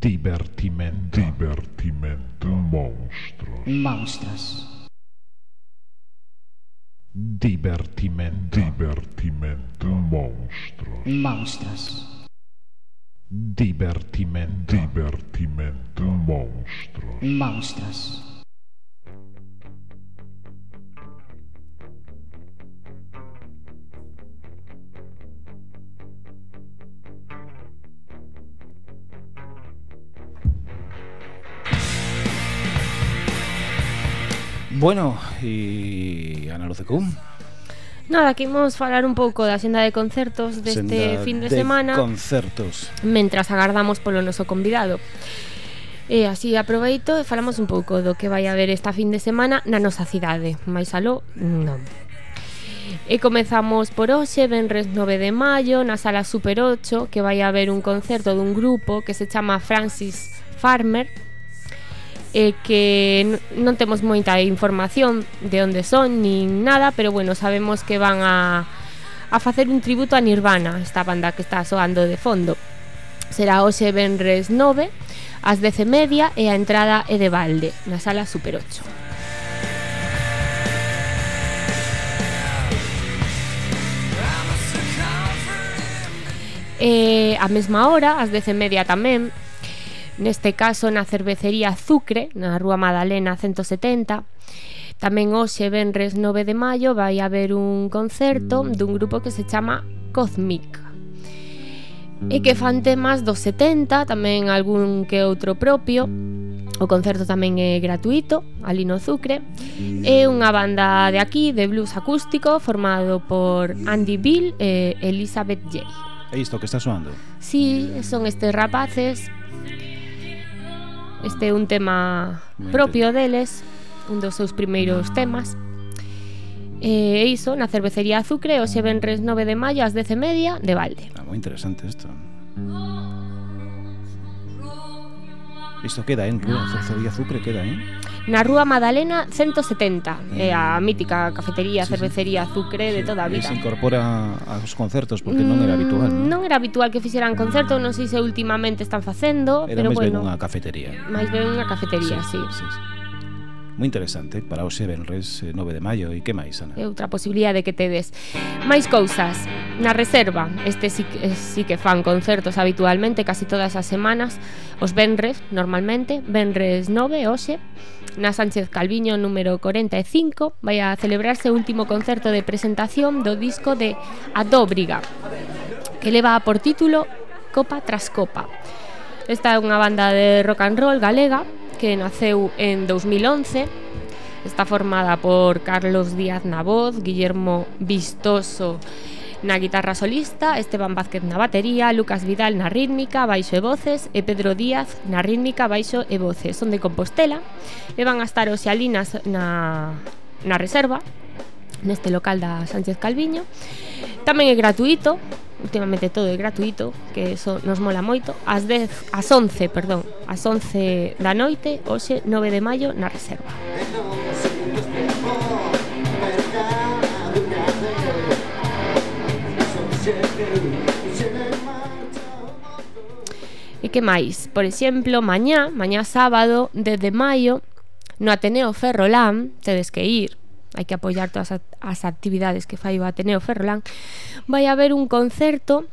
Divertimento. Divertimento. Monstros. Monstros. Divertimento. Divertimento. Monstros. Monstros. Divertimento. Divertimento. Monstros. Monstros. Bueno, e Ana Lucecún? Nada, que imos falar un pouco da xenda de concertos deste senda fin de, de semana concertos. Mentras agardamos polo noso convidado. E así aproveito e falamos un pouco do que vai haber esta fin de semana na nosa cidade. Mais aló, non. E comezamos por hoxe, venres 9 de maio, na sala Super 8 Que vai haber un concerto dun grupo que se chama Francis Farmer e que non temos moita información de onde son nin nada, pero bueno, sabemos que van a, a facer un tributo a Nirvana, esta banda que está soando de fondo. Será hoxe venres 9, ás 10 e media e a entrada é de balde, na sala Super 8. E eh, a mesma hora, ás dez e media tamén, Neste caso na cervecería Zucre, na Rúa Madalena 170. Tamén hoxe, venres 9 de maio, vai haber un concerto mm. dun grupo que se chama Cosmic e que fan temas dos 70, tamén algún que outro propio. O concerto tamén é gratuito, ali no Zucre. É unha banda de aquí, de blues acústico, formado por Andy Bill e Elizabeth J. É isto que está soando? Sí, son estes rapaces Este é un tema propio deles, un dos seus primeiros temas. Eh, e iso, na cervecería Azucre, o xe venres 9 de maio ás 10 e media de balde. Ah, moi interesante isto. Isto queda, en Rúa, cervecería Azucre queda, eh? na Rúa Madalena 170, é a mm. mítica cafetería, sí, cervecería, azucre sí, de toda a vida. se incorpora aos concertos porque mm, non era mm, habitual. Non, non era habitual que fixeran concerto, non sei se últimamente están facendo, era pero bueno. Era máis ben unha cafetería. Máis ben unha cafetería, sí. sí, sí, sí moi interesante. Para o Xevenres 9 eh, de maio. E que máis, Ana? É outra posibilidade que tedes. Máis cousas, na reserva, este sí, si, eh, sí que fan concertos habitualmente casi todas as semanas, os venres normalmente, venres 9 hoxe, na Sánchez Calviño número 45 vai a celebrarse o último concerto de presentación do disco de Adóbriga que leva por título Copa tras Copa. Esta é unha banda de rock and roll galega que naceu en 2011. Está formada por Carlos Díaz na voz, Guillermo Vistoso na guitarra solista, Esteban Vázquez na batería, Lucas Vidal na rítmica, baixo e voces e Pedro Díaz na rítmica, baixo e voces. Son de Compostela e van a estar os Xalinas na, na reserva neste local da Sánchez Calviño. Tamén é gratuito, últimamente todo é gratuito, que eso nos mola moito, ás 10, ás 11, perdón, ás 11 da noite, hoxe 9 de maio na reserva. E que máis? Por exemplo, mañá, mañá sábado, 10 de maio, no Ateneo Ferrolán, tedes que ir, hai que apoiar todas as actividades que fai o Ateneo Ferrolán, vai haber un concerto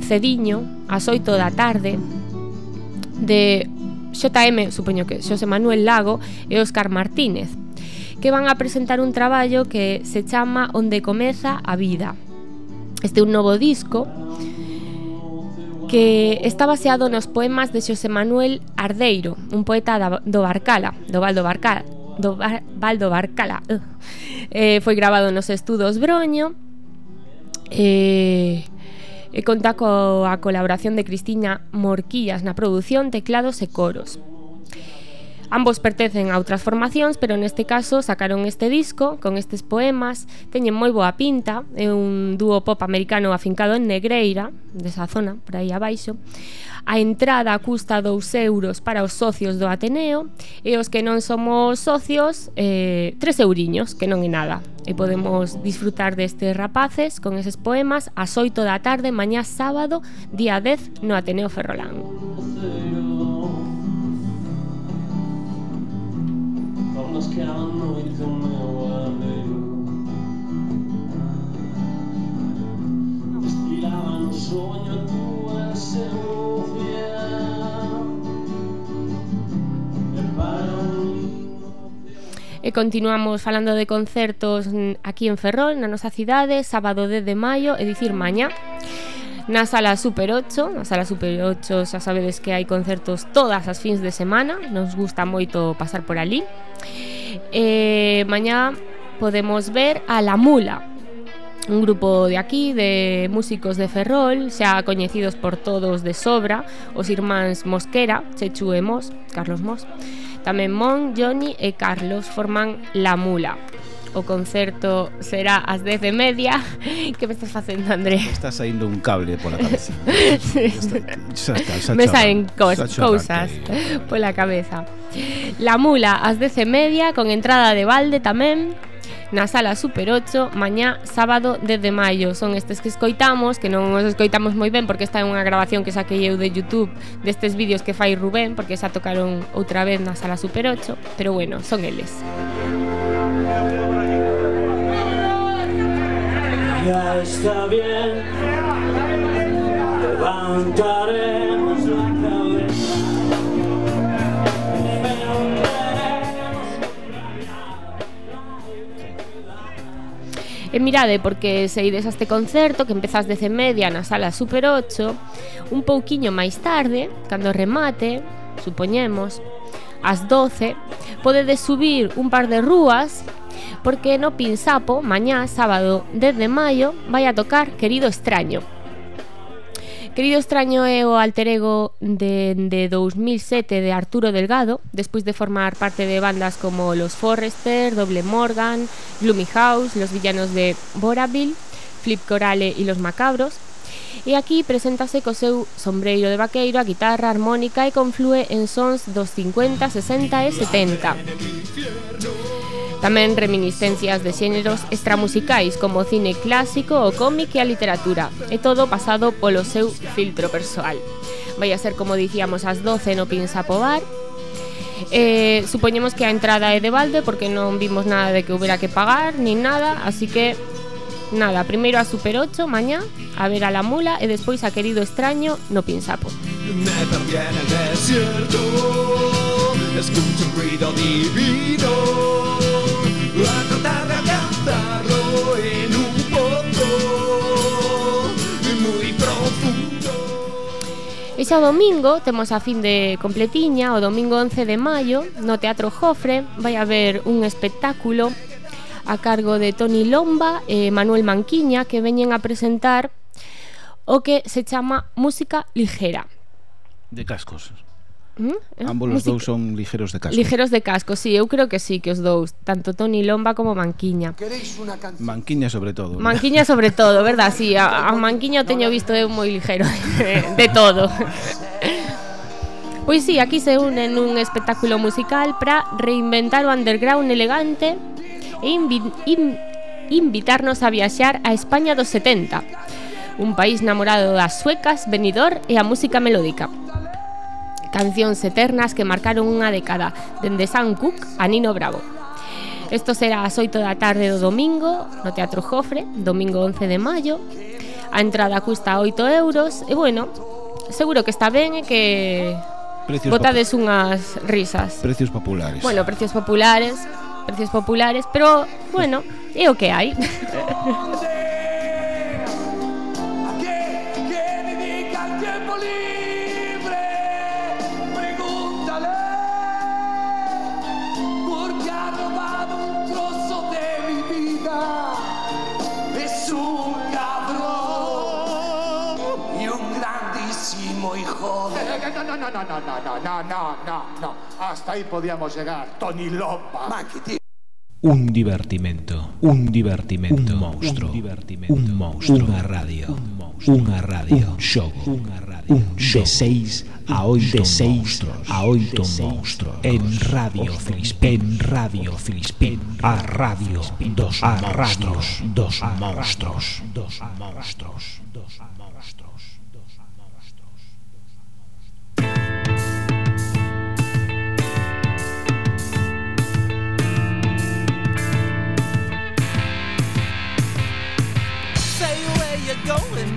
cediño ás 8 da tarde de JM, supoño que Xosé Manuel Lago e Óscar Martínez, que van a presentar un traballo que se chama Onde comeza a vida. Este é un novo disco que está baseado nos poemas de Xosé Manuel Ardeiro, un poeta da, do Barcala, do Valdo Barcala, do Bar Valdobar Barcala uh. eh, foi grabado nos estudos Broño eh, eh e conta coa colaboración de Cristina Morquillas na produción, teclados e coros. Ambos pertencen a outras formacións, pero neste caso sacaron este disco con estes poemas, teñen moi boa pinta, é un dúo pop americano afincado en Negreira, desa zona, por aí abaixo. A entrada custa 2 euros para os socios do Ateneo e os que non somos socios, eh, 3 euriños, que non é nada. E podemos disfrutar destes rapaces con eses poemas ás 8 da tarde, mañá sábado, día 10, no Ateneo Ferrolán. Nos que a noite o meu amigo Destilaban o sonho a tua E continuamos falando de concertos aquí en Ferrol, na nosa cidade, sábado 10 de maio, é dicir, mañá. Na sala Super 8, na sala Super 8 xa sabedes que hai concertos todas as fins de semana, nos gusta moito pasar por ali. E mañá podemos ver a La Mula, un grupo de aquí de músicos de Ferrol, xa coñecidos por todos de sobra, os irmáns Mosquera, Chechu e Mos, Carlos Mos. Tamén Mon, Johnny e Carlos forman La Mula. O concerto será ás 10 e media [LAUGHS] Que me estás facendo, André? Está saindo un cable pola cabeza [LAUGHS] sí. está, está, está, Me saen cos, cousas pola cabeza La mula ás 10 e media Con entrada de balde tamén na Sala Super 8 mañá sábado 10 de maio. Son estes que escoitamos, que non os escoitamos moi ben porque esta é unha grabación que saquei eu de YouTube destes vídeos que fai Rubén porque xa tocaron outra vez na Sala Super 8, pero bueno, son eles. Ya está bien, levantaré Eh, e mirade, porque se ides a este concerto que empezas desde media na sala Super 8 Un pouquiño máis tarde, cando remate, supoñemos, ás 12 Podedes subir un par de rúas porque no Pinsapo, mañá, sábado 10 de maio, vai a tocar Querido Extraño Querido Extraño é o alter ego de, de 2007 de Arturo Delgado, despois de formar parte de bandas como Los Forrester, Doble Morgan, Gloomy House, Los Villanos de Boraville, Flip Corale e Los Macabros. E aquí preséntase co seu sombreiro de vaqueiro, a guitarra, a armónica e conflúe en sons dos 50, 60 e 70. Tamén reminiscencias de xéneros extramusicais como o cine clásico, o cómic e a literatura, e todo pasado polo seu filtro persoal. Vai a ser, como dicíamos, as 12 no Pinsapobar, Eh, supoñemos que a entrada é de balde porque non vimos nada de que houbera que pagar ni nada, así que nada, primeiro a Super 8 mañá a ver a la mula e despois a Querido Extraño no Pinsapo. Me perdí en el desierto, escucho un ruido divino la cotarra cantarro en un pozo moi profundo E xa o domingo temos a fin de completiña, o domingo 11 de maio, no Teatro Jofre, vai haber un espectáculo a cargo de Toni Lomba e Manuel Manquiña que veñen a presentar o que se chama Música Ligera. De cascos. ¿Mm? Eh? Ambos os dous son ligeros de casco. Ligeros de casco, sí, eu creo que sí, que os dous, tanto Toni Lomba como Manquiña. Manquiña sobre todo. Manquiña sobre todo, verdad? Sí, a, a Manquiña o teño visto eu moi ligero de, de todo. Pois sí, aquí se unen un espectáculo musical para reinventar o underground elegante e invi in invitarnos a viaxar a España dos 70, un país namorado das suecas, venidor e a música melódica cancións eternas que marcaron unha década, dende Sam Cooke a Nino Bravo. Isto será ás 8 da tarde do domingo no Teatro Jofre, domingo 11 de maio. A entrada custa 8 euros e bueno, seguro que está ben e que precios botades unhas risas. Precios populares. Bueno, precios populares, precios populares, pero bueno, é o que hai. [LAUGHS] no, no, no, no, no. Hasta ahí podíamos chegar, Tony Lomba. Un divertimento, un divertimento, un monstro, un divertimento, un monstro, unha radio, un unha radio, un xogo, unha radio, un xogo, de 6 a 8 monstros, a 8 monstros, en Radio Filispín, en Radio Filispín, a radio dos a radios, dos monstros, dos monstros, dos monstros.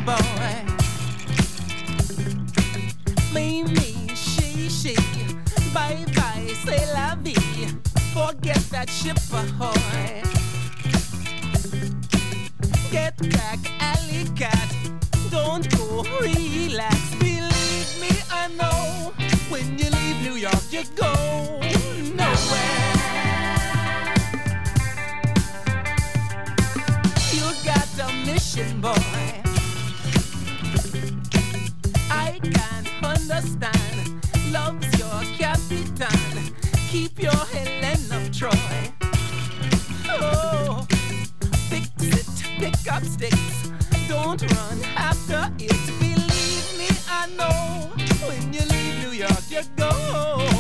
Boy. Me, she, she. Bye bye, say la vie. Forget that ship ahoy. Get back, alley cat. Don't go, relax. Believe me, I know. When you leave New York, you go nowhere. You understand. Love's your captain. Keep your Helen of Troy. Oh, fix it, pick up sticks. Don't run after it. Believe me, I know. When you leave New York, you go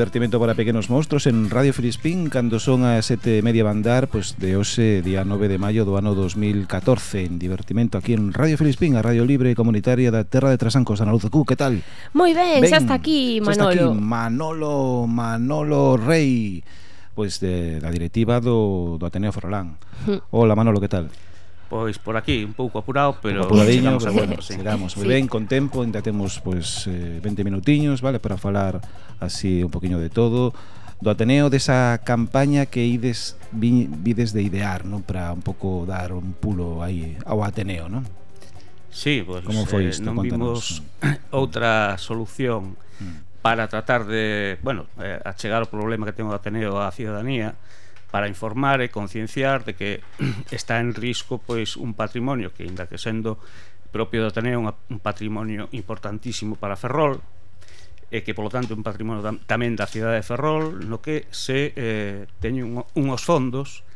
divertimento para pequenos monstruos en Radio Filispín cando son a sete e media bandar pois, de hoxe día 9 de maio do ano 2014 en divertimento aquí en Radio Filispín a Radio Libre Comunitaria da Terra de Trasancos Ana Luz que tal? Moi ben, ben, xa está aquí Manolo xa está aquí Manolo, Manolo Rey pois de, da directiva do, do Ateneo Forlán mm. [LAUGHS] Hola Manolo, que tal? Pois por aquí, un pouco apurado, pero Apuradiño, chegamos, pero bueno, sí. chegamos moi sí. ben, con tempo, ainda temos pois eh, 20 minutiños, vale, para falar así un poquinho de todo, do Ateneo desa campaña que ides vi, vides de idear, non, para un pouco dar un pulo aí ao Ateneo, non? Sí, pois pues, Como foi eh, isto? Eh, non Contanos. vimos [COUGHS] outra solución mm. para tratar de, bueno, eh, achegar o problema que ten o Ateneo á ciudadanía para informar e concienciar de que [CLEARS THROAT] está en risco pois un patrimonio que, inda que sendo propio do Ateneo, un patrimonio importantísimo para Ferrol, e que, polo tanto, un patrimonio tamén da cidade de Ferrol, no que se eh, teñen un, unhos fondos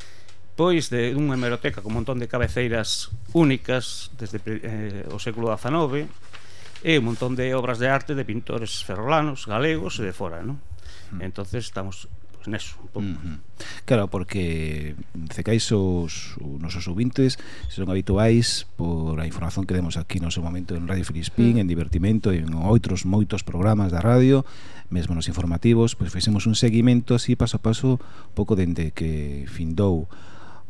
pois de unha hemeroteca con un montón de cabeceiras únicas desde eh, o século XIX e un montón de obras de arte de pintores ferrolanos, galegos e de fora, non? Mm. Entonces estamos neso un pouco. Uh -huh. Claro, porque cecais os, os nosos ouvintes son habituais por a información que demos aquí no seu momento en Radio Filispín, uh -huh. en Divertimento e en outros moitos programas da radio mesmo nos informativos, pois fixemos un seguimento así paso a paso, pouco dende que findou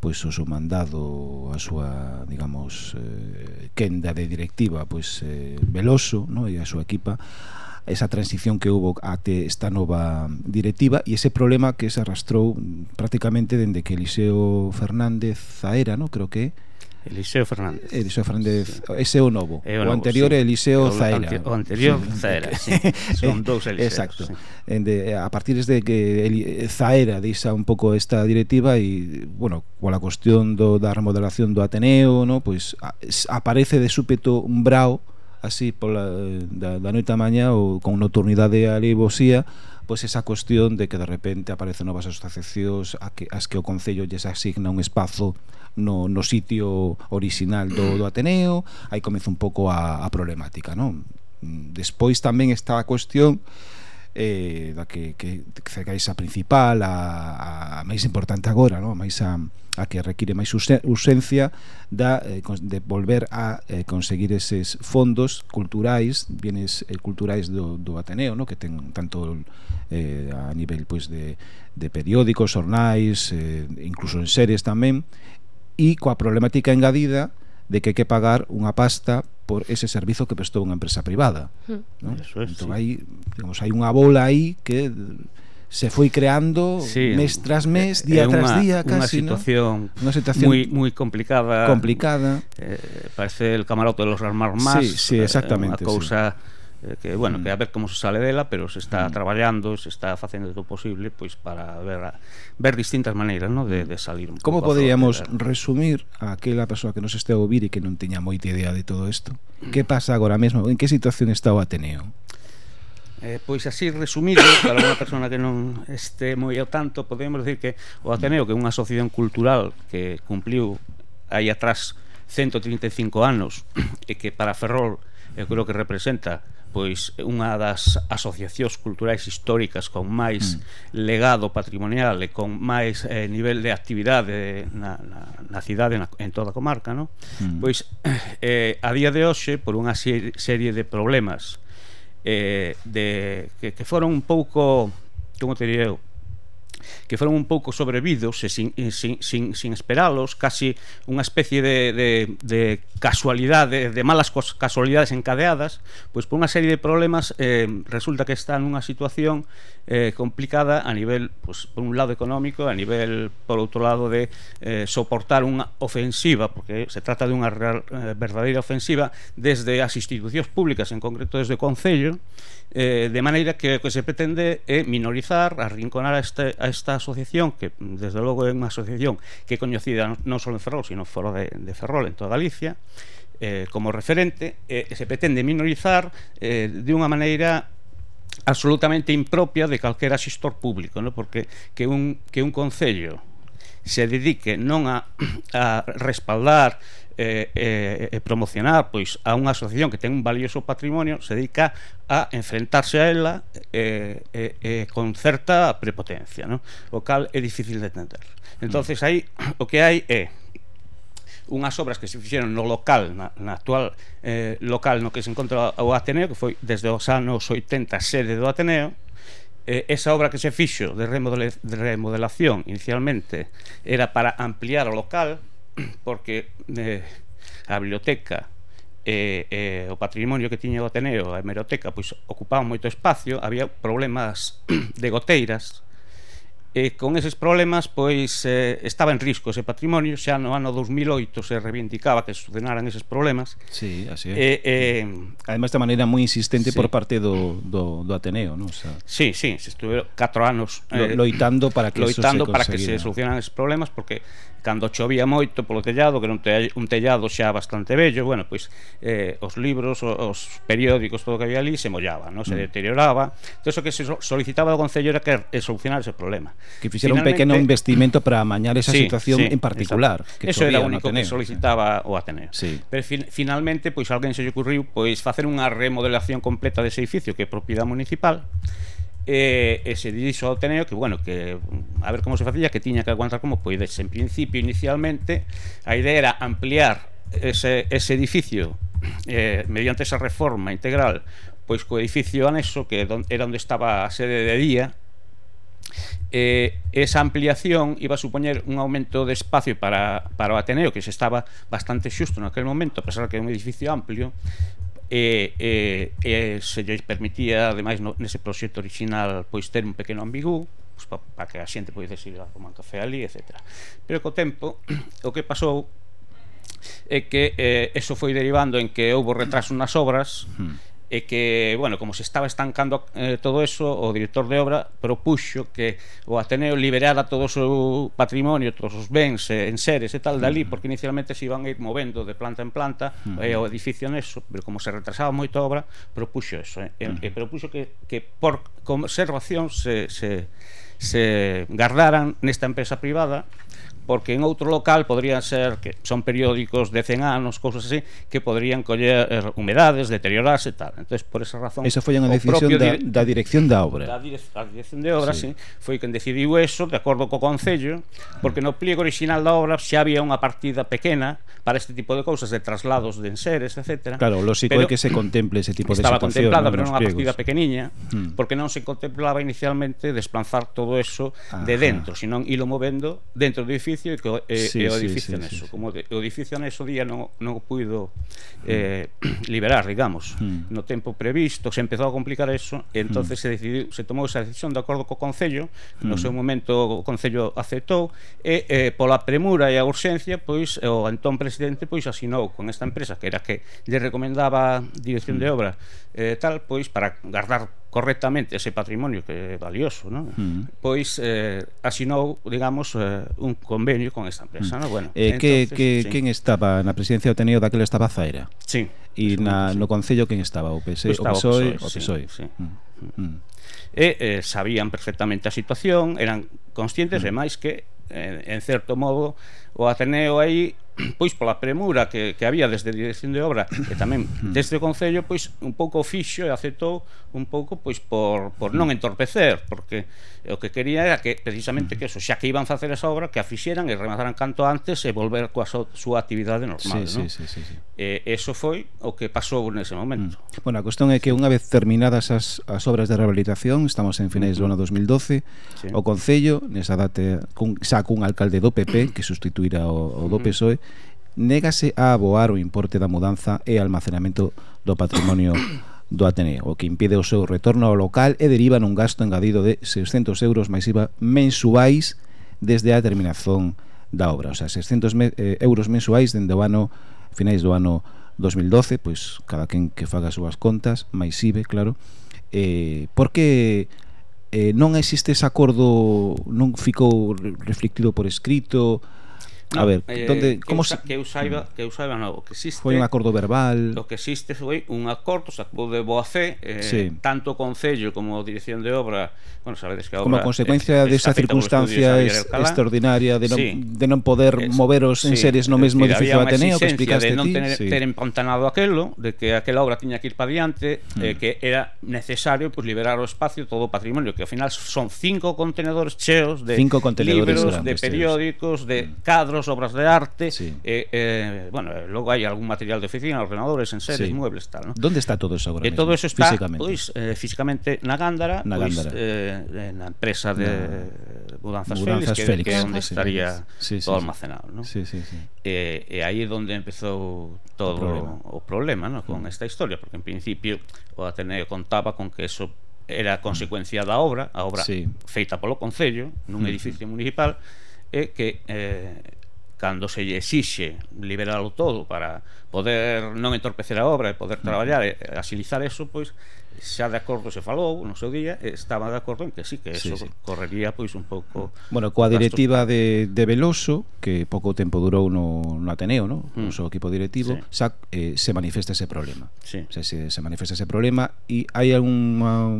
pois o seu mandado a súa, digamos, eh, quenda de directiva, pois eh, Veloso, no? e a súa equipa esa transición que hubo ate esta nova directiva e ese problema que se arrastrou prácticamente dende que Eliseo Fernández Zaera, no, creo que Eliseo Fernández. Eliseo Fernández, ese é o novo. É o, novo o anterior sí. é Eliseo o, Zaera. O anterior sí. Zaera, sí. [LAUGHS] Son dous Eliseos. Exacto. Sí. En de, a partir de que el, Zaera deixa un pouco esta directiva e, bueno, coa cuestión do, da remodelación do Ateneo, no, pois pues, a, aparece de súpeto un brao así pola, da, da noite a mañá ou con nocturnidade ali vosía pois esa cuestión de que de repente aparecen novas asociacións a que, as que o Concello lles asigna un espazo no, no sitio orixinal do, do Ateneo aí comeza un pouco a, a problemática non? despois tamén está a cuestión eh, da que, que, que a principal a, a, a máis importante agora non? a máis a, a que require máis usencia da eh, de volver a eh, conseguir eses fondos culturais, bienes eh, culturais do, do Ateneo, no? que ten tanto eh, a nivel pois, de, de periódicos, ornais, eh, incluso en series tamén, e coa problemática engadida de que hai que pagar unha pasta por ese servizo que prestou unha empresa privada. Mm. ¿no? Eso es, entón, sí. hai, digamos, hai unha bola aí que se foi creando sí, mes tras mes, día é una, tras día, casi, unha situación, ¿no? Situación moi moi complicada. Complicada. Eh, parece el camarote de los armar más. Sí, sí, exactamente. Unha cousa sí eh, que bueno, mm. que a mm. ver como se sale dela, pero se está mm. traballando, se está facendo todo posible pois para ver a, ver distintas maneiras, ¿no? de, de salir un Como poderíamos resumir a aquela persoa que nos este a ouvir e que non teña moita idea de todo isto? Mm. Que pasa agora mesmo? En que situación está o Ateneo? Eh, pois así resumido, [COUGHS] para unha persona que non este moi ao tanto, podemos decir que o Ateneo, que é unha asociación cultural que cumpliu aí atrás 135 anos [COUGHS] e que para Ferrol eu creo que representa pois unha das asociacións culturais históricas con máis mm. legado patrimonial e con máis eh, nivel de actividade na, na, na cidade na, en toda a comarca no? mm. pois [COUGHS] eh, a día de hoxe por unha serie de problemas eh, de, que, que foron un pouco, como te diría eu, que foron un pouco sobrevidos e sin, e sin, sin, sin esperalos casi unha especie de, de, de casualidade de malas casualidades encadeadas pois por unha serie de problemas eh, resulta que está nunha situación eh, complicada a nivel pois, por un lado económico a nivel por outro lado de eh, soportar unha ofensiva porque se trata dunha real, eh, verdadeira ofensiva desde as institucións públicas en concreto desde o Concello eh, de maneira que o que se pretende é minorizar arrinconar a este, a esta asociación, que mm, desde logo é unha asociación que é coñecida non só en Ferrol, sino fora de, de Ferrol, en toda Galicia, eh, como referente, eh, se pretende minorizar eh, de unha maneira absolutamente impropia de calquera xistor público, no? porque que un, que un concello se dedique non a, a respaldar eh, eh, promocionar pois a unha asociación que ten un valioso patrimonio se dedica a enfrentarse a ela eh, eh, eh, con certa prepotencia, ¿no? o cal é difícil de entender. Entonces aí [CLEARS THROAT] o que hai é unhas obras que se fixeron no local, na, na actual eh, local no que se encontra o Ateneo, que foi desde os anos 80 sede do Ateneo, eh, esa obra que se fixo de, remodele, de remodelación inicialmente era para ampliar o local, [CLEARS THROAT] porque eh, a biblioteca e, e o patrimonio que tiña o Ateneo, a hemeroteca, pois ocupaban moito espacio, había problemas [CLEARS THROAT] de goteiras, e con eses problemas pois eh, estaba en risco ese patrimonio xa no ano 2008 se reivindicaba que solucionaran eses problemas sí, así é. e, eh, además de maneira moi insistente sí. por parte do, do, do Ateneo non? O sea, sí, sí, se estuve 4 anos eh, loitando para que loitando eso se para que se solucionaran esos problemas porque cando chovía moito polo tellado, que era un te, un tellado xa bastante bello, bueno, pois eh, os libros, os, os periódicos, todo o que había ali se mollaba, non? se mm. deterioraba. Entón, o que se solicitaba ao Concello era que solucionar ese problema. Que fixera un pequeno investimento para amañar esa sí, situación sí, en particular. Exacto. Que Eso era o único Ateneo. que solicitaba o Ateneo. Sí. Pero fin, finalmente, pois alguén se lle ocurriu pois facer unha remodelación completa dese edificio que é propiedade municipal E, e se dixo ao Ateneo que, bueno, que a ver como se facía, que tiña que aguantar como poides. En principio, inicialmente, a idea era ampliar ese, ese edificio eh, mediante esa reforma integral pois co edificio anexo que era onde estaba a sede de día eh, esa ampliación iba a supoñer un aumento de espacio para, para o Ateneo que se estaba bastante xusto naquel momento a pesar que é un edificio amplio e, e, e se lle permitía ademais no, nese proxecto original pois ter un pequeno ambigú pois, para pa que a xente poidese ir a tomar un café ali, etc. Pero co tempo, o que pasou é que eh, eso foi derivando en que houve retraso nas obras e que, bueno, como se estaba estancando eh, todo eso, o director de obra propuxo que o Ateneo liberara todo o seu patrimonio, todos os bens eh, en seres e tal dali, porque inicialmente se iban a ir movendo de planta en planta uh -huh. eh, o edificio neso, pero como se retrasaba moito a obra, propuxo eso, eh, uh -huh. e, e propuxo que, que por conservación se, se se gardaran nesta empresa privada porque en outro local podrían ser que son periódicos de 100 anos, cousas así, que podrían coller eh, humedades, deteriorarse e tal. Entonces, por esa razón, esa foi unha decisión da, da dirección da obra. Da, direc a dirección de obra, sí. sí, foi quen decidiu eso de acordo co concello, porque no pliego original da obra xa había unha partida pequena para este tipo de cousas de traslados de enseres, etc. Claro, lógico é que se contemple ese tipo de situación. Estaba contemplada, ¿no? pero non unha partida pequeniña, hmm. porque non se contemplaba inicialmente desplazar todo eso Ajá. de dentro, senón ilo movendo dentro do edificio e, e, sí, e o edificio sí, sí. Sí, sí. Como de, o edificio neso día non, non puido mm. eh, [CLEARS THROAT] liberar, digamos, mm. no tempo previsto, se empezou a complicar eso, e entonces mm. se decidiu, se tomou esa decisión de acordo co Concello, mm. no seu momento o Concello aceptou, e eh, pola premura e a urxencia, pois o entón presidente pois asinou con esta empresa que era que lle recomendaba dirección mm. de obra eh, tal, pois para guardar correctamente ese patrimonio que é valioso, non? Mm. Pois eh, asinou, digamos, eh, un convenio con esta empresa, mm. uh non? Bueno, eh, entonces, que, que, sí. quen estaba na presidencia do Ateneo daquela estaba Zaira? Sí. E na, sí. no Concello quen estaba? O, PS, estaba o PSOE? O PSOE, o PSOE. Sí, mm. Mm. E eh, sabían perfectamente a situación, eran conscientes, mm. e máis que en, en certo modo o Ateneo aí [CLEARS THROAT] pois pola premura que, que había desde a dirección de obra e tamén [CLEARS THROAT] desde o Concello, pois un pouco fixo e aceptou un pouco pois por, por non entorpecer, porque o que quería era que precisamente que eso, xa que iban facer esa obra, que a fixeran e remataran canto antes e volver coa so, súa actividade normal, sí, non? Sí, sí, sí, sí. E eso foi o que pasou nese momento. Mm. Bueno, a cuestión é que unha vez terminadas as, as obras de rehabilitación, estamos en finais do ano 2012, sí. o Concello, nesa date, cun, xa cun alcalde do PP, que sustituirá o, o do PSOE, négase a aboar o importe da mudanza e almacenamento do patrimonio do Ateneo, o que impide o seu retorno ao local e deriva nun gasto engadido de 600 euros máis IVA mensuais desde a terminación da obra. O sea, 600 me, eh, euros mensuais dende o ano, finais do ano 2012, pois cada quen que faga as súas contas, máis IVA, claro, eh, porque eh, non existe ese acordo, non ficou reflectido por escrito, No, a ver, eh, donde, que, como usa, se... que eu saiba, que eu saiba no, o que existe Foi un acordo verbal. O que existe foi un acordo, sacou de boa fe, eh, sí. tanto o concello como a dirección de obra, bueno, sabedes que a obra Como consecuencia eh, desa de circunstancia es, extraordinaria de non, sí. de non poder es, moveros en sí, series no mesmo edificio Ateneo que explicaste de non tener, sí. ter empantanado aquelo, de que aquela obra tiña que ir para diante, eh, mm. eh, que era necesario pues, liberar o espacio, todo o patrimonio, que ao final son cinco contenedores cheos de cinco contenedores libros, grandes, de periódicos, de mm. cadros cuadros, obras de arte. Sí. Eh, eh, bueno, eh, luego hay algún material de oficina, ordenadores, enseres, sí. muebles, tal. ¿no? ¿Dónde está todo eso ahora? Mismo? todo eso está físicamente, pues, físicamente na Gándara, na pois, Gándara. Eh, pues, en la empresa de na... Mudanzas, Mudanzas, Félix, que, Félix. que, donde estaría sí, todo almacenado. ¿no? Sí, sí, sí. e aí é donde empezou todo o problema, o problema ¿no? con mm. esta historia, porque en principio o Ateneo contaba con que eso era mm. consecuencia da obra, a obra sí. feita polo Concello, nun mm. edificio municipal, e que eh, cando se lle exixe liberalo todo para poder non entorpecer a obra e poder mm. traballar e asilizar eso, pois xa de acordo se falou no seu día estaba de acordo en que sí, que eso sí, sí. correría pois un pouco Bueno, coa directiva de, de Veloso que pouco tempo durou no, no Ateneo no? Mm. o seu equipo directivo sí. xa eh, se manifesta ese problema sí. o sea, se, se manifesta ese problema e hai unha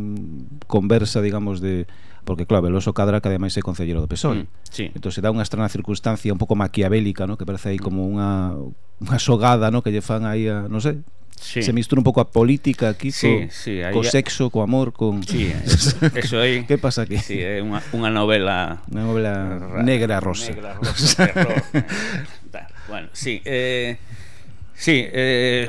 conversa digamos de porque claro, Veloso Cadra que ademais é concellero do PSOE. Mm, sí. Entón se dá unha estrana circunstancia un pouco maquiavélica, ¿no? que parece aí como unha unha xogada, ¿no? que lle fan aí a, non sei, Sí. Se mistura un pouco a política aquí sí, co, sí, co sexo, co amor, con Sí, [LAUGHS] eso aí. que pasa aquí? Sí, é unha, unha novela, unha novela ra, negra rosa. Negra rosa, terror. eh, bueno, sí, eh sí, eh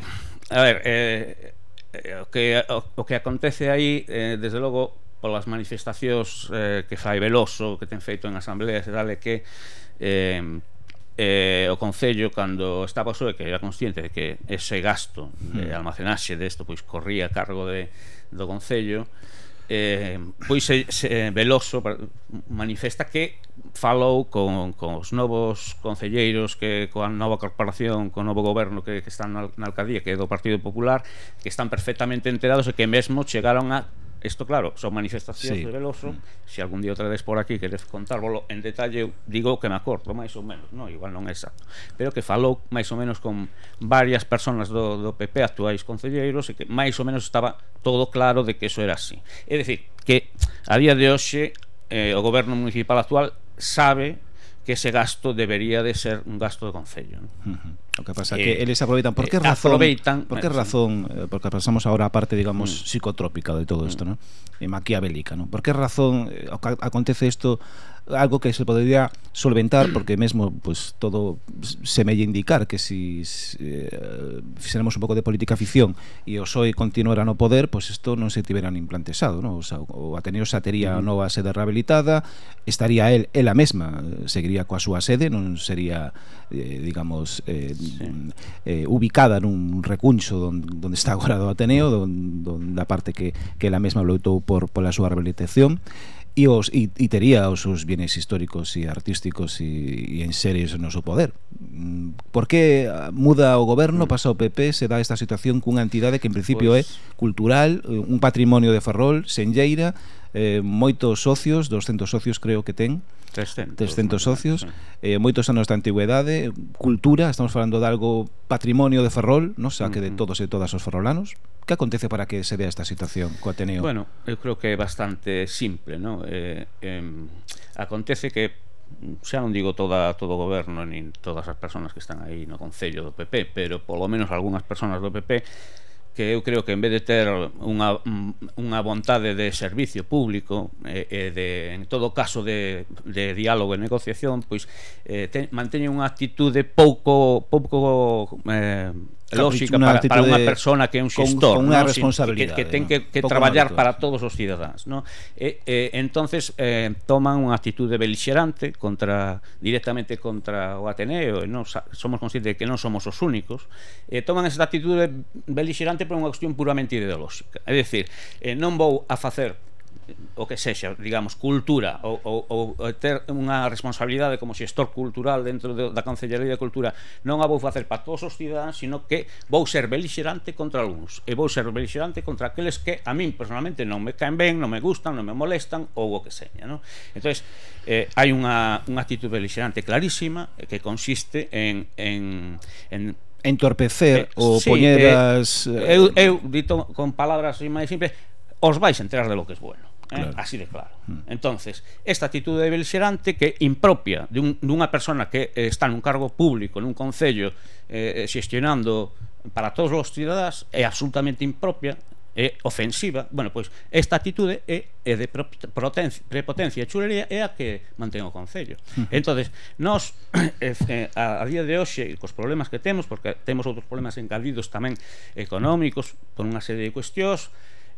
a ver, eh, eh o que o, o que acontece aí eh, desde logo polas manifestacións eh, que fai Veloso, que ten feito en asambleas e tal, é que eh, eh, o Concello cando estaba o SOE que era consciente de que ese gasto de hmm. almacenaxe desto pois corría a cargo de, do Concello eh, pois eh, se, se, Veloso manifesta que falou con, con os novos concelleiros que coa nova corporación, co novo goberno que, que están na, na alcaldía, que é do Partido Popular que están perfectamente enterados e que mesmo chegaron a Isto, claro, son manifestacións sí. de Veloso. Se si algún día outra vez por aquí queres contárvolo en detalle, digo que me acordo, máis ou menos, no, igual non é exacto. Pero que falou máis ou menos con varias persoas do, do PP, actuais concelleiros, e que máis ou menos estaba todo claro de que eso era así. É dicir, que a día de hoxe eh, o goberno municipal actual sabe que ese gasto debería de ser un gasto de concello. ¿no? Uh -huh. O que pasa eh, que eles aproveitan por eh, que razón, aproveitan, por eh, que razón, sí. porque pasamos agora a parte digamos mm. psicotrópica de todo isto, mm. ¿no? E maquiavélica, ¿no? Por que razón acontece isto algo que se podría solventar porque mesmo pues todo semella indicar que si, si eh, fixéramos un pouco de política ficción e o PSOE continuara no poder, pois pues isto non se tiveran implantesado, ¿no? O, sea, o Ateneo xa tería a nova sede rehabilitada, estaría el ela mesma seguiría coa súa sede, non sería eh, digamos eh, sí. eh, ubicada nun recuncho donde, donde está agora do Ateneo, donde, donde a parte que que ela mesma loitou por pola súa rehabilitación e, os, e, e tería os seus bienes históricos e artísticos e, e en series no seu poder. Mm, por que muda o goberno, pasa o PP, se dá esta situación cunha entidade que en principio pues... é cultural, eh, un patrimonio de Ferrol, Senlleira, eh, moitos socios, 200 socios creo que ten, 300, 300 socios, eh, moitos anos de antigüedade, cultura, estamos falando de algo patrimonio de Ferrol, non saque que de todos e todas os ferrolanos, que acontece para que se dea esta situación co Ateneo? Bueno, eu creo que é bastante simple, ¿no? Eh, eh, acontece que xa non digo toda todo o goberno nin todas as persoas que están aí no Concello do PP, pero polo menos algunhas persoas do PP que eu creo que en vez de ter unha, unha vontade de servicio público e, eh, e de, en todo caso de, de diálogo e negociación pois eh, te, manteñen unha actitude pouco pouco eh, lógica para, para unha persona que é un xestor, con, unha ¿no? responsabilidade, que, que ten que, que traballar para todos os cidadáns, ¿no? E, e entonces eh, toman unha actitude belixerante contra directamente contra o Ateneo, e non somos conscientes de que non somos os únicos, e toman esa actitude belixerante por unha cuestión puramente ideolóxica. É dicir, eh, non vou a facer o que sexa, digamos, cultura ou, ou, ou ter unha responsabilidade como xestor cultural dentro de, da Concellería de Cultura non a vou facer para todos os cidadáns sino que vou ser belixerante contra algúns e vou ser belixerante contra aqueles que a min personalmente non me caen ben non me gustan, non me molestan ou o que seña non? entón, eh, hai unha, unha actitud belixerante clarísima eh, que consiste en, en, en entorpecer eh, ou sí, poñer eh, as... Eh, eu, eu dito con palabras máis simples os vais enterar de lo que es bueno Eh? Claro. Eh? Así de claro. Hmm. Entonces, esta actitude de belixerante que impropia de un, dunha persona que eh, está nun cargo público, nun concello, eh, eh, xestionando para todos os cidadáns, é absolutamente impropia, é ofensiva. Bueno, pois esta actitude é, é de prepotencia e chulería é a que mantén o Concello. Hmm. Entonces nós [COUGHS] eh, eh, a, a día de hoxe, cos problemas que temos, porque temos outros problemas engadidos tamén económicos, por unha serie de cuestións,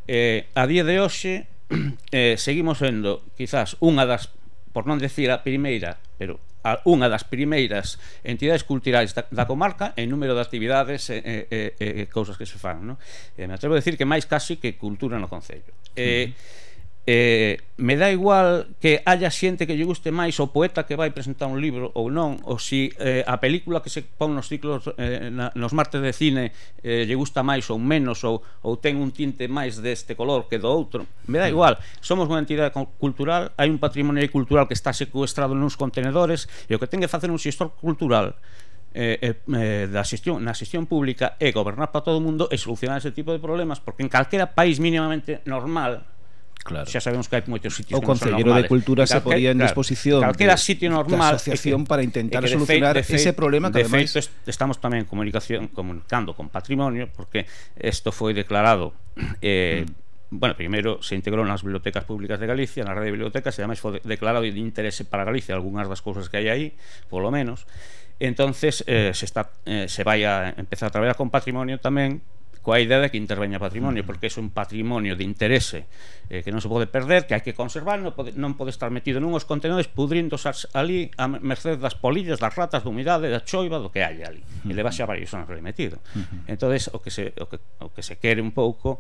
eh, a día de hoxe [CLEARS THROAT] eh, seguimos sendo quizás unha das, por non decir a primeira, pero a unha das primeiras entidades culturais da, da comarca en número de actividades e, e, e, e cousas que se fan. No? E eh, me atrevo a decir que máis casi que cultura no Concello. Eh, uh -huh eh, me dá igual que haya xente que lle guste máis o poeta que vai presentar un libro ou non, ou si eh, a película que se pon nos ciclos eh, na, nos martes de cine eh, lle gusta máis ou menos ou, ou ten un tinte máis deste color que do outro me dá mm. igual, somos unha entidade cultural hai un patrimonio cultural que está secuestrado nos contenedores e o que ten que facer un xestor cultural eh, eh, eh da xestión, na xestión pública é gobernar para todo o mundo e solucionar ese tipo de problemas porque en calquera país mínimamente normal Claro. Xa sabemos que hai moitos sitios o que non son. O Concelleiro de Cultura se podía en disposición claro, calquera sitio normal asociación que, para intentar que solucionar de de ese problema que de ademais... feito estamos tamén en comunicación comunicando con patrimonio porque isto foi declarado eh, mm bueno, primeiro se integrou nas bibliotecas públicas de Galicia, na rede de bibliotecas, e ademais foi declarado de interese para Galicia, algunhas das cousas que hai aí, polo menos. Entonces, eh, se, está, eh, se vai a empezar a traballar con patrimonio tamén coa idea de que interveña patrimonio, mm. porque é un patrimonio de interese eh, que non se pode perder, que hai que conservar, non pode, non pode estar metido nunhos contenedores pudrindo ali a merced das polillas, das ratas, da humidade, da choiva, do que hai ali. E leva xa varios anos ali metido. Entonces, o que se o que, o que se quere un pouco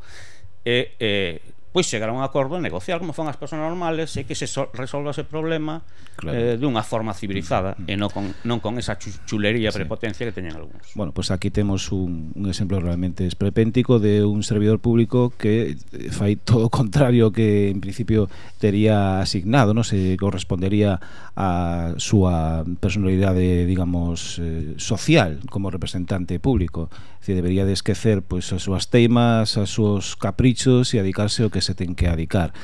é eh, pois chegar a un acordo, negociar como fan as persoas normales e que se so resolva ese problema claro. eh, dunha forma civilizada mm -hmm. e non con, non con esa chulería sí. prepotencia que teñen algúns. Bueno, pois pues aquí temos un, un exemplo realmente esperpéntico de un servidor público que eh, fai todo o contrario que en principio tería asignado, non se correspondería a súa personalidade, digamos, eh, social como representante público. Se debería de esquecer pois pues, as súas teimas, as súas caprichos e dedicarse ao que se ten que adicar.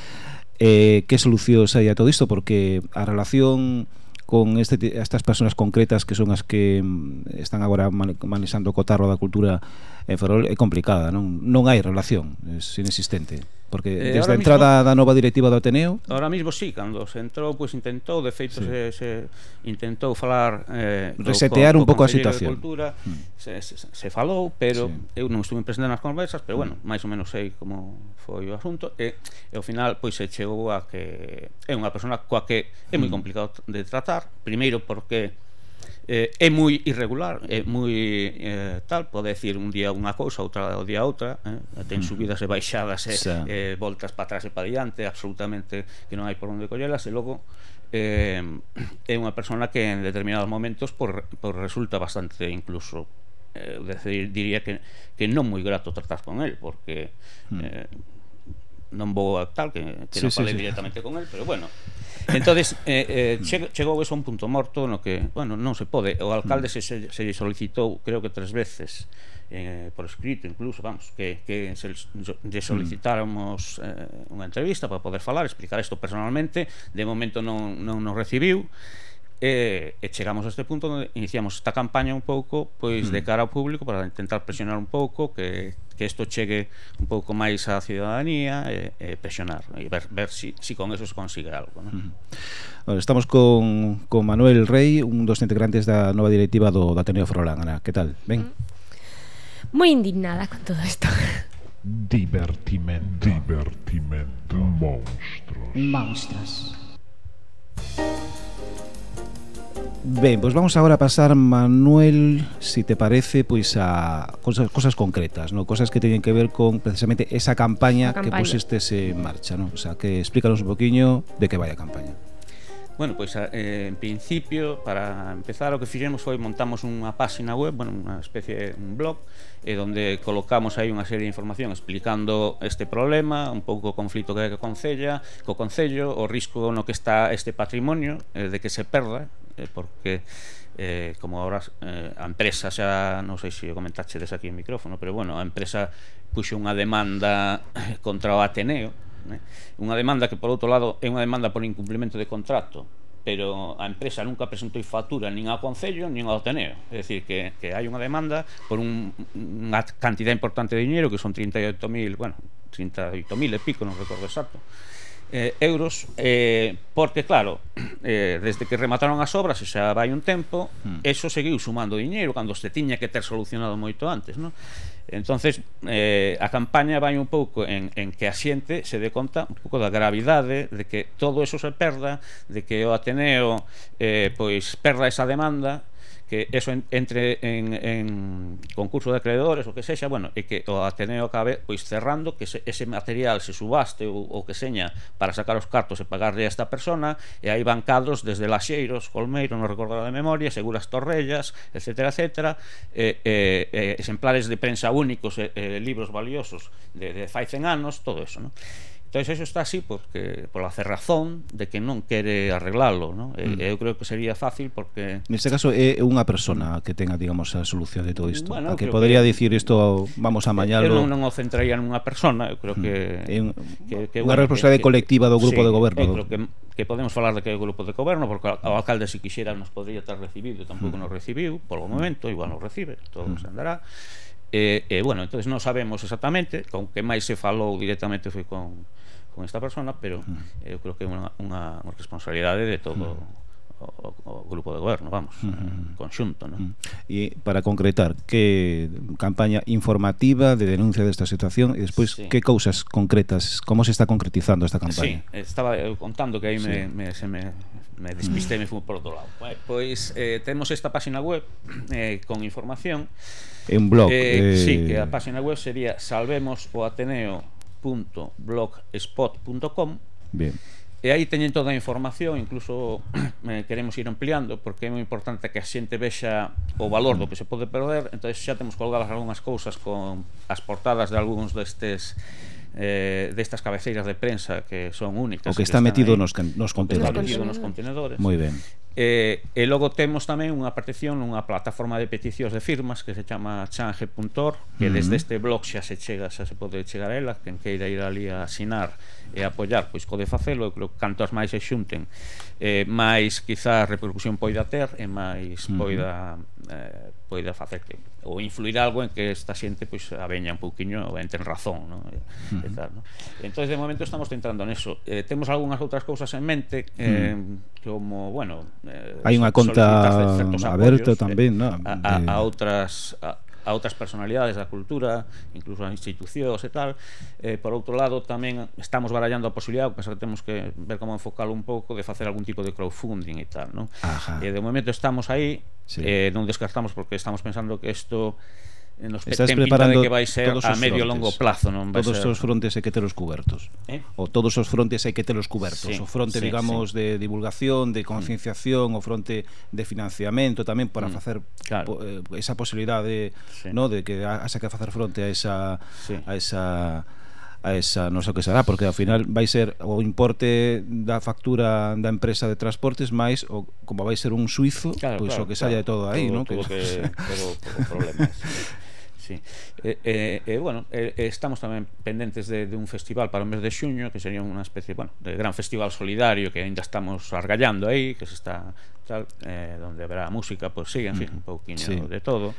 Eh, que solucións hai a todo isto? Porque a relación con este, estas persoas concretas que son as que mm, están agora manexando o cotarro da cultura en Ferrol é complicada, non, non hai relación, é inexistente. Porque eh, desde a entrada mismo, da nova directiva do Ateneo. Ahora mismo sí, cando se entrou, pois pues, intentou De feito, sí. se, se intentou falar eh, Resetear do, co, un pouco a situación. Cultura, mm. se, se, se falou, pero sí. Eu non estuve presente nas conversas Pero mm. bueno, máis ou menos sei como foi o asunto. E, e ao final, pois se chegou a que É unha persona coa que é moi mm. complicado de tratar. Primeiro porque eh, é moi irregular, é moi eh, tal, pode decir un día unha cousa, outra o día outra, eh? ten subidas e baixadas eh, e eh, voltas para atrás e para diante, absolutamente que non hai por onde collelas, e logo eh, é unha persona que en determinados momentos por, por resulta bastante incluso eh, decir, diría que, que non moi grato tratar con el porque mm. eh, non vou a tal que, que sí, non falei sí, sí. directamente con el, pero bueno. Entonces, eh, eh, che, chegou eso a un punto morto no que, bueno, non se pode. O alcalde se, se, se solicitou, creo que tres veces, eh, por escrito incluso, vamos, que, que se, lle mm. solicitáramos eh, unha entrevista para poder falar, explicar isto personalmente, de momento non, non nos recibiu, E, e chegamos a este punto onde iniciamos esta campaña un pouco pois mm. de cara ao público para intentar presionar un pouco que que isto chegue un pouco máis á ciudadanía e, e presionar e ver, ver si, si con eso se consigue algo ¿no? Bueno, estamos con, con Manuel Rey un dos integrantes da nova directiva do, do Ateneo Frolán Ana, que tal? Ben? Moi indignada con todo isto Divertimento Divertimento Monstros Monstros Ben, pois vamos agora a pasar, Manuel, se si te parece, pois a cosas, cosas concretas, no? cosas que teñen que ver con precisamente esa campaña, campaña. que pusestes en marcha. No? O sea, que explícanos un poquinho de que vai a campaña. Bueno, pois pues, eh, en principio, para empezar, o que fixemos foi montamos unha páxina web, bueno, unha especie un blog, eh, onde colocamos aí unha serie de información explicando este problema, un pouco o conflito que hai co Concella, co Concello, o risco no que está este patrimonio, eh, de que se perda, eh, porque eh, como ahora eh, a empresa xa, non sei se o comentaste des aquí en micrófono, pero bueno, a empresa puxo unha demanda eh, contra o Ateneo, né? unha demanda que por outro lado é unha demanda por incumplimento de contrato, pero a empresa nunca presentou factura nin ao Concello nin ao Ateneo. É dicir, que, que hai unha demanda por un, unha cantidad importante de dinheiro, que son 38.000, bueno, 38.000 e pico, non recordo exacto, eh, euros eh, porque claro eh, desde que remataron as obras e xa vai un tempo mm. eso seguiu sumando diñeiro cando se tiña que ter solucionado moito antes non? entonces eh, a campaña vai un pouco en, en que a xente se dé conta un pouco da gravidade de que todo eso se perda de que o Ateneo eh, pois perda esa demanda que eso en, entre en, en concurso de acreedores o que sexa, bueno, e que o Ateneo acabe pois cerrando que se, ese material se subaste ou, ou que seña para sacar os cartos e pagarle a esta persona e aí van cadros desde Laxeiros, Colmeiro, non recordo de memoria, Seguras Torrellas, etc, etc, eh, eh, eh, exemplares de prensa únicos, eh, eh, libros valiosos de, de fai 100 anos, todo eso, non? Entón, eso está así porque pola cerrazón de que non quere arreglalo, non? E, mm. eu creo que sería fácil porque Neste caso é unha persona que tenga, digamos, a solución de todo isto, bueno, a que podría que... dicir isto vamos a mañalo. Eu non, non o centraría nunha persona, eu creo mm. que é un, que, que, unha bueno, responsabilidade colectiva do grupo sí, de goberno. Eu creo que que podemos falar de que é o grupo de goberno porque o alcalde se quixera nos podría ter recibido, tampouco mm. nos recibiu polo momento, igual nos recibe, todo mm. se andará. E, e bueno, entonces non sabemos exactamente con que máis se falou directamente foi con, con esta persona, pero eu creo que é unha, unha responsabilidade de todo mm o, o grupo de goberno, vamos, uh eh, -huh. conxunto, non? E para concretar, que campaña informativa de denuncia desta situación e despois sí. que cousas concretas, como se está concretizando esta campaña? Sí, estaba eu contando que aí sí. me, me, se me, me despistei, me fui por outro lado. Pois, pois eh, temos esta página web eh, con información. É un blog. Eh, eh... Sí, que a página web sería salvemosoateneo.blogspot.com Bien E aí teñen toda a información, incluso [CLEARS THROAT] eh, queremos ir ampliando, porque é moi importante que a xente vexa o valor do que se pode perder, entón xa temos colgadas algunhas cousas con as portadas de algúns destes eh, destas cabeceiras de prensa que son únicas. O que está que metido aí, nos, nos contenedores. Está metido nos contenedores. Moi ben. E, e logo temos tamén unha partición nunha plataforma de peticións de firmas que se chama change.org que desde este blog xa se chega, xa se pode chegar a ela quen queira ir ali a asinar e apoiar, pois pode facelo eu creo que cantos máis se xunten eh, máis quizás repercusión poida ter e máis poida eh, poida facer que ou influir algo en que esta xente pois pues, a veña un pouquiño en ten razón, ¿no? E, uh -huh. e tal, ¿no? Entonces de momento estamos tentando neso. Eh, temos algunhas outras cousas en mente eh, uh -huh. como, bueno, eh, hai unha conta aberta tamén, eh, ¿no? De... A, a, a outras a, a outras personalidades da cultura, incluso a institucións e tal. Eh, por outro lado, tamén estamos barallando a posibilidade, penso que temos que ver como enfocalo un pouco, de facer algún tipo de crowdfunding e tal, non? E eh, de momento estamos aí, sí. eh, non descartamos porque estamos pensando que isto nos Estás preparando de que vai ser todos a medio frontes, longo plazo, non vai todos ser... os frontes hai que telos cubertos. Eh? O todos os frontes hai que telos cubertos. Sí, o fronte, sí, digamos, sí. de divulgación, de concienciación, mm. o fronte de financiamento tamén para mm. facer claro. po, eh, esa posibilidade, sí. no, de que haxa que facer fronte a esa sí. a esa a esa, non sei o que será, porque ao final vai ser o importe da factura da empresa de transportes máis o como vai ser un suizo, claro, pois claro, o que claro. saia de todo aí, non? Que... que [LAUGHS] pero, o problema é Sí. E, eh, eh, eh, bueno, eh, estamos tamén pendentes de, de un festival para o mes de xuño que sería unha especie, bueno, de gran festival solidario que aínda estamos argallando aí, que se está tal, eh, donde haberá música, pois poesía, en fin, mm-hmm. un pouquiño sí. de todo.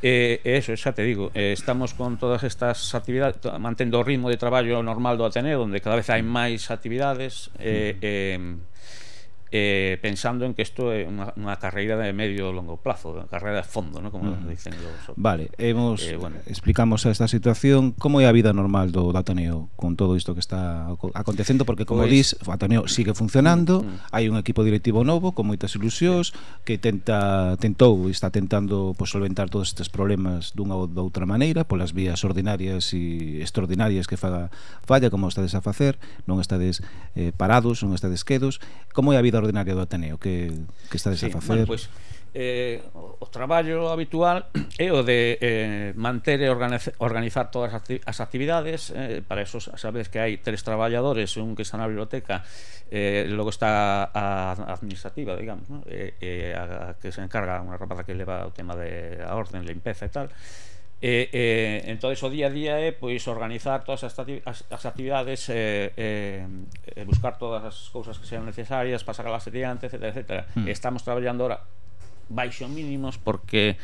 E eh, eso, xa te digo, eh, estamos con todas estas actividades, mantendo o ritmo de traballo normal do Ateneo, onde cada vez hai máis actividades, eh, mm-hmm. eh, eh, pensando en que isto é unha, unha carreira de medio longo plazo, unha carreira de fondo, ¿no? como mm. dicen los... Vale, hemos eh, bueno. explicamos esta situación, como é a vida normal do, do Ateneo con todo isto que está acontecendo, porque como pois... dis, o Ateneo sigue funcionando, mm, mm. hai un equipo directivo novo con moitas ilusións que tenta tentou, e está tentando pues, solventar todos estes problemas dunha ou doutra maneira, polas vías ordinarias e extraordinarias que faga falla como estades a facer, non estades eh, parados, non estades quedos, como é a vida extraordinaria do Ateneo que, que estades sí, a facer? Bueno, pois, pues, eh, o traballo habitual [CLEARS THROAT] é o de eh, manter e organizar todas as actividades eh, para eso sabes que hai tres traballadores un que está na biblioteca eh, logo está a administrativa digamos ¿no? eh, eh, a, a que se encarga unha rapaza que leva o tema de a orden, limpeza e tal E, e, entón, o día a día é pois organizar todas as, as actividades e, e, e buscar todas as cousas que sean necesarias para sacarlas adiante, etc, etc. Mm. Estamos traballando ahora baixo mínimos porque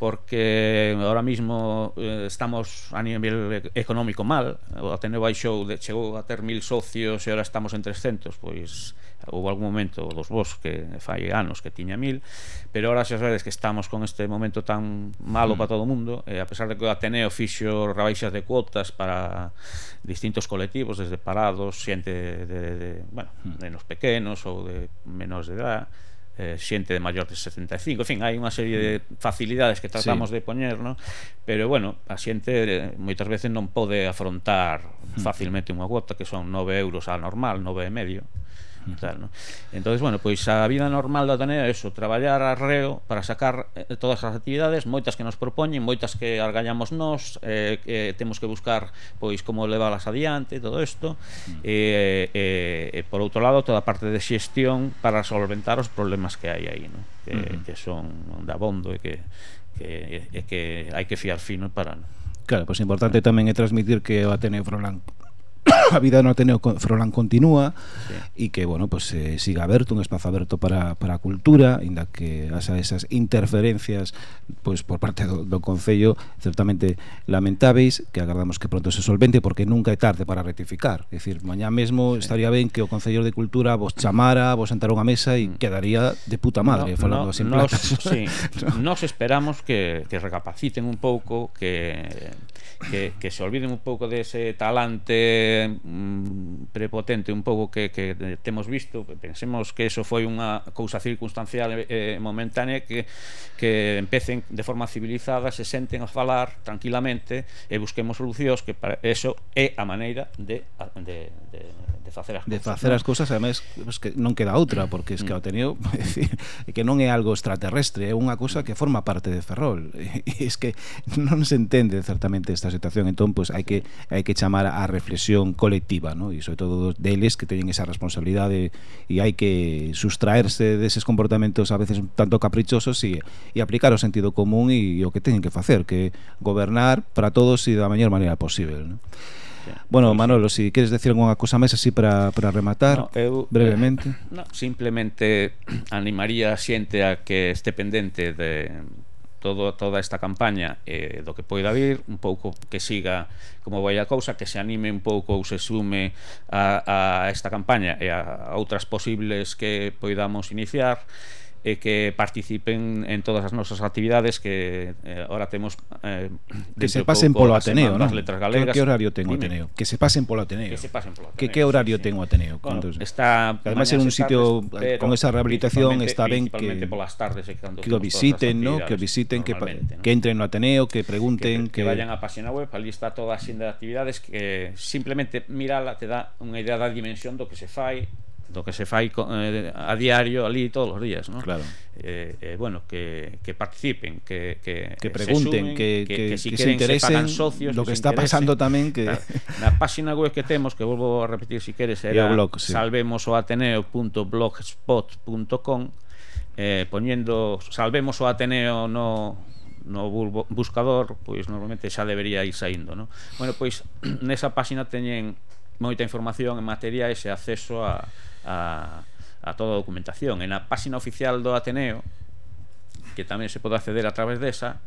porque ahora mismo eh, estamos a nivel económico mal, o Ateneo baixou, de, chegou a ter mil socios e ahora estamos en 300, pois houve algún momento dos vos que fai anos que tiña mil, pero ahora xa sabedes que estamos con este momento tan malo mm. para todo o mundo, e a pesar de que o Ateneo fixo rebaixas de cuotas para distintos colectivos, desde parados, xente de, de, de bueno, mm. de pequenos ou de menores de edad, eh, xente de maior de 75, en fin, hai unha serie de facilidades que tratamos sí. de poñer, no? pero bueno, a xente eh, moitas veces non pode afrontar hmm. facilmente unha cuota que son 9 euros a normal, 9 e medio. Tal, ¿no? Entonces, bueno, pois a vida normal do Ateneo é eso, traballar arreo para sacar eh, todas as actividades, moitas que nos propoñen, moitas que argallamos nós, eh, que temos que buscar pois como leválas adiante, todo isto. E, e, e por outro lado, toda a parte de xestión para solventar os problemas que hai aí, ¿no? que, uh -huh. que son da bondo e que que, e que hai que fiar fino para? Claro, pois pues importante tamén é transmitir que o Ateneo Frolan [COUGHS] a vida no Ateneo Froilán continúa sí. e que, bueno, pues, eh, siga aberto un espazo aberto para, para a cultura inda que asa esas interferencias pues, por parte do, do Concello certamente lamentáveis que agardamos que pronto se solvente porque nunca é tarde para rectificar é dicir, mañá mesmo sí. estaría ben que o Concello de Cultura vos chamara, vos sentara unha mesa e mm. quedaría de puta madre no, falando no, así nos, sí, [LAUGHS] no. nos esperamos que, que recapaciten un pouco que que, que se olviden un pouco dese talante mm, prepotente un pouco que, que temos visto pensemos que eso foi unha cousa circunstancial eh, momentánea que, que empecen de forma civilizada se senten a falar tranquilamente e busquemos solucións que para eso é a maneira de, de, de, de facer as cousas de facer as cousas, además, pues, que non queda outra porque es que o tenido decir, que non é algo extraterrestre é unha cousa que forma parte de Ferrol. [LAUGHS] E es que non se entende certamente esta situación entón pois pues, hai que hai que chamar a reflexión colectiva ¿no? e sobre todo deles que teñen esa responsabilidade e hai que sustraerse deses comportamentos a veces un tanto caprichosos e, e aplicar o sentido común e, o que teñen que facer que gobernar para todos e da mellor maneira posible ¿no? Bueno, Manolo, si queres decir algunha cousa máis así para, para rematar no, eu, eh, brevemente. Eh, no, simplemente animaría a xente a que este pendente de, todo, toda esta campaña eh, do que poida vir, un pouco que siga como vai a cousa, que se anime un pouco ou se sume a, a esta campaña e a, a outras posibles que poidamos iniciar e que participen en todas as nosas actividades que eh, ahora temos eh, que se pasen pouco, polo Ateneo, non? Letras galegas. Que horario ten o Ateneo? Que se pasen polo Ateneo. Que se pasen polo Ateneo. Que que horario sí, ten o Ateneo? Bueno, está además en un sitio tardes, eh, con esa rehabilitación está ben que polas tardes que, que o visiten, ¿no? Que visiten, que, ¿no? que entren no Ateneo, que pregunten, que, que, que vayan á página web, ali está toda a xenda de actividades que simplemente mirala te dá unha idea da dimensión do que se fai, do que se fai eh, a diario ali todos os días, non? Claro. Eh, eh, bueno, que, que participen, que, que, que pregunten, se sumen, que, que, que, que, si que se interesen se socios, lo que, que está pasando tamén que na, na páxina web que temos, que volvo a repetir si queres, era blog, sí. salvemosoateneo.blogspot.com eh, poñendo salvemos o Ateneo no no buscador, pois normalmente xa debería ir saindo, ¿no? Bueno, pois [CLEARS THROAT] nesa páxina teñen moita información en materiais e acceso a a, a toda a documentación. En a páxina oficial do Ateneo, que tamén se pode acceder a través desa,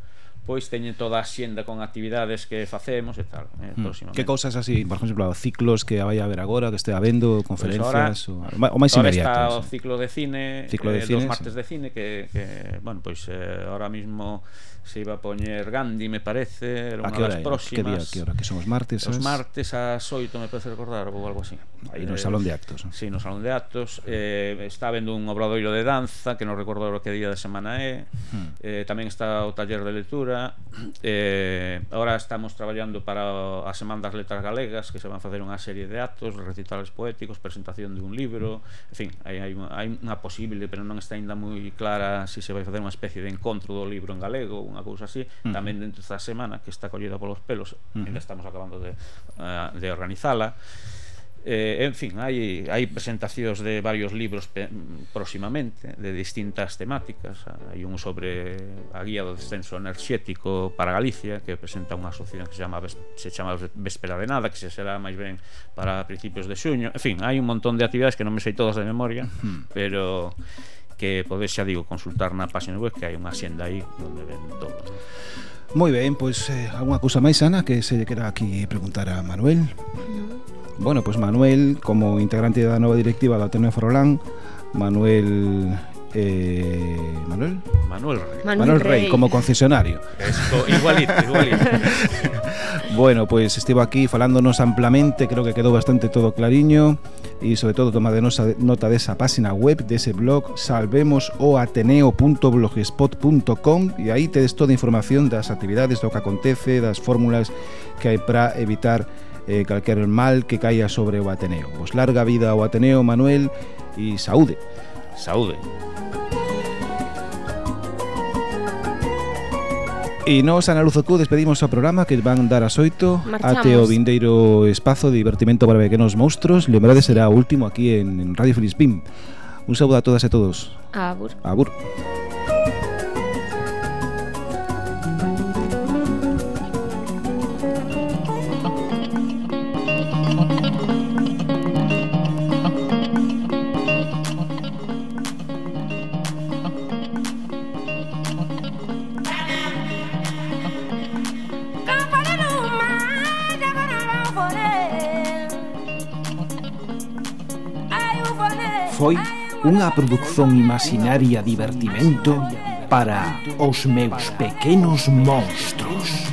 pois teñen toda a xenda con actividades que facemos e tal, eh, hmm. próximamente. Que cousas así, por exemplo, ciclos que vai a haber agora, que estea vendo, pois conferencias, pues o, o máis inmediato. Ahora está o ciclo de cine, ciclo eh, de eh, cine, dos martes sí. de cine que, que bueno, pois pues, eh, ahora mismo se iba a poñer Gandhi, me parece, era unha das próximas. Que día, que hora? Que son os martes? Os martes ás 8, me parece recordar, ou algo así. Aí no eh, Salón de Actos. Eh? Sí, no Salón de Actos. Eh, está vendo un obradoiro de danza, que non recordo que día da semana é. Hmm. Eh, tamén está o taller de lectura, eh, Ahora estamos traballando para a Semana das Letras Galegas Que se van facer unha serie de actos, recitales poéticos, presentación de un libro En fin, hai, hai, hai unha posible, pero non está ainda moi clara Se se vai facer unha especie de encontro do libro en galego Unha cousa así, uh -huh. tamén dentro desta semana Que está collida polos pelos, uh -huh. ainda estamos acabando de, uh, de organizala Eh, en fin, hai, hai presentacións de varios libros pe, próximamente de distintas temáticas. Hai un sobre a guía do descenso enerxético para Galicia que presenta unha asociación que se chama, se chama Véspera de Nada que se será máis ben para principios de xuño. En fin, hai un montón de actividades que non me sei todas de memoria hmm. pero que podes xa digo consultar na página web que hai unha xenda aí onde ven todo. Moi ben, pois eh, algunha cousa máis, Ana, que se lle quera aquí preguntar a Manuel? Bueno, pois pues Manuel, como integrante da nova directiva do Ateneo Forolán, Manuel eh, Manuel Manuel Rey. Manuel, Manuel Rey. Rey como concesionario. Esto igualito, igualito. [LAUGHS] bueno, pois pues, estivo aquí falándonos amplamente, creo que quedou bastante todo clariño e sobre todo toma de nosa, nota desa página web, dese de blog salvemosoateneo.blogspot.com e aí tedes toda a información das actividades do que acontece, das fórmulas que hai para evitar eh, calquer mal que caia sobre o Ateneo. Vos larga vida ao Ateneo, Manuel, e saúde. Saúde. E nos, Ana Luzocu, despedimos o programa que van dar as oito. Ate o vindeiro espazo de divertimento para pequenos monstruos Lembrade será o último aquí en, en Radio Felispín Un saúdo a todas e todos Abur. Abur unha produción imaginaria divertimento para os meus pequenos monstros.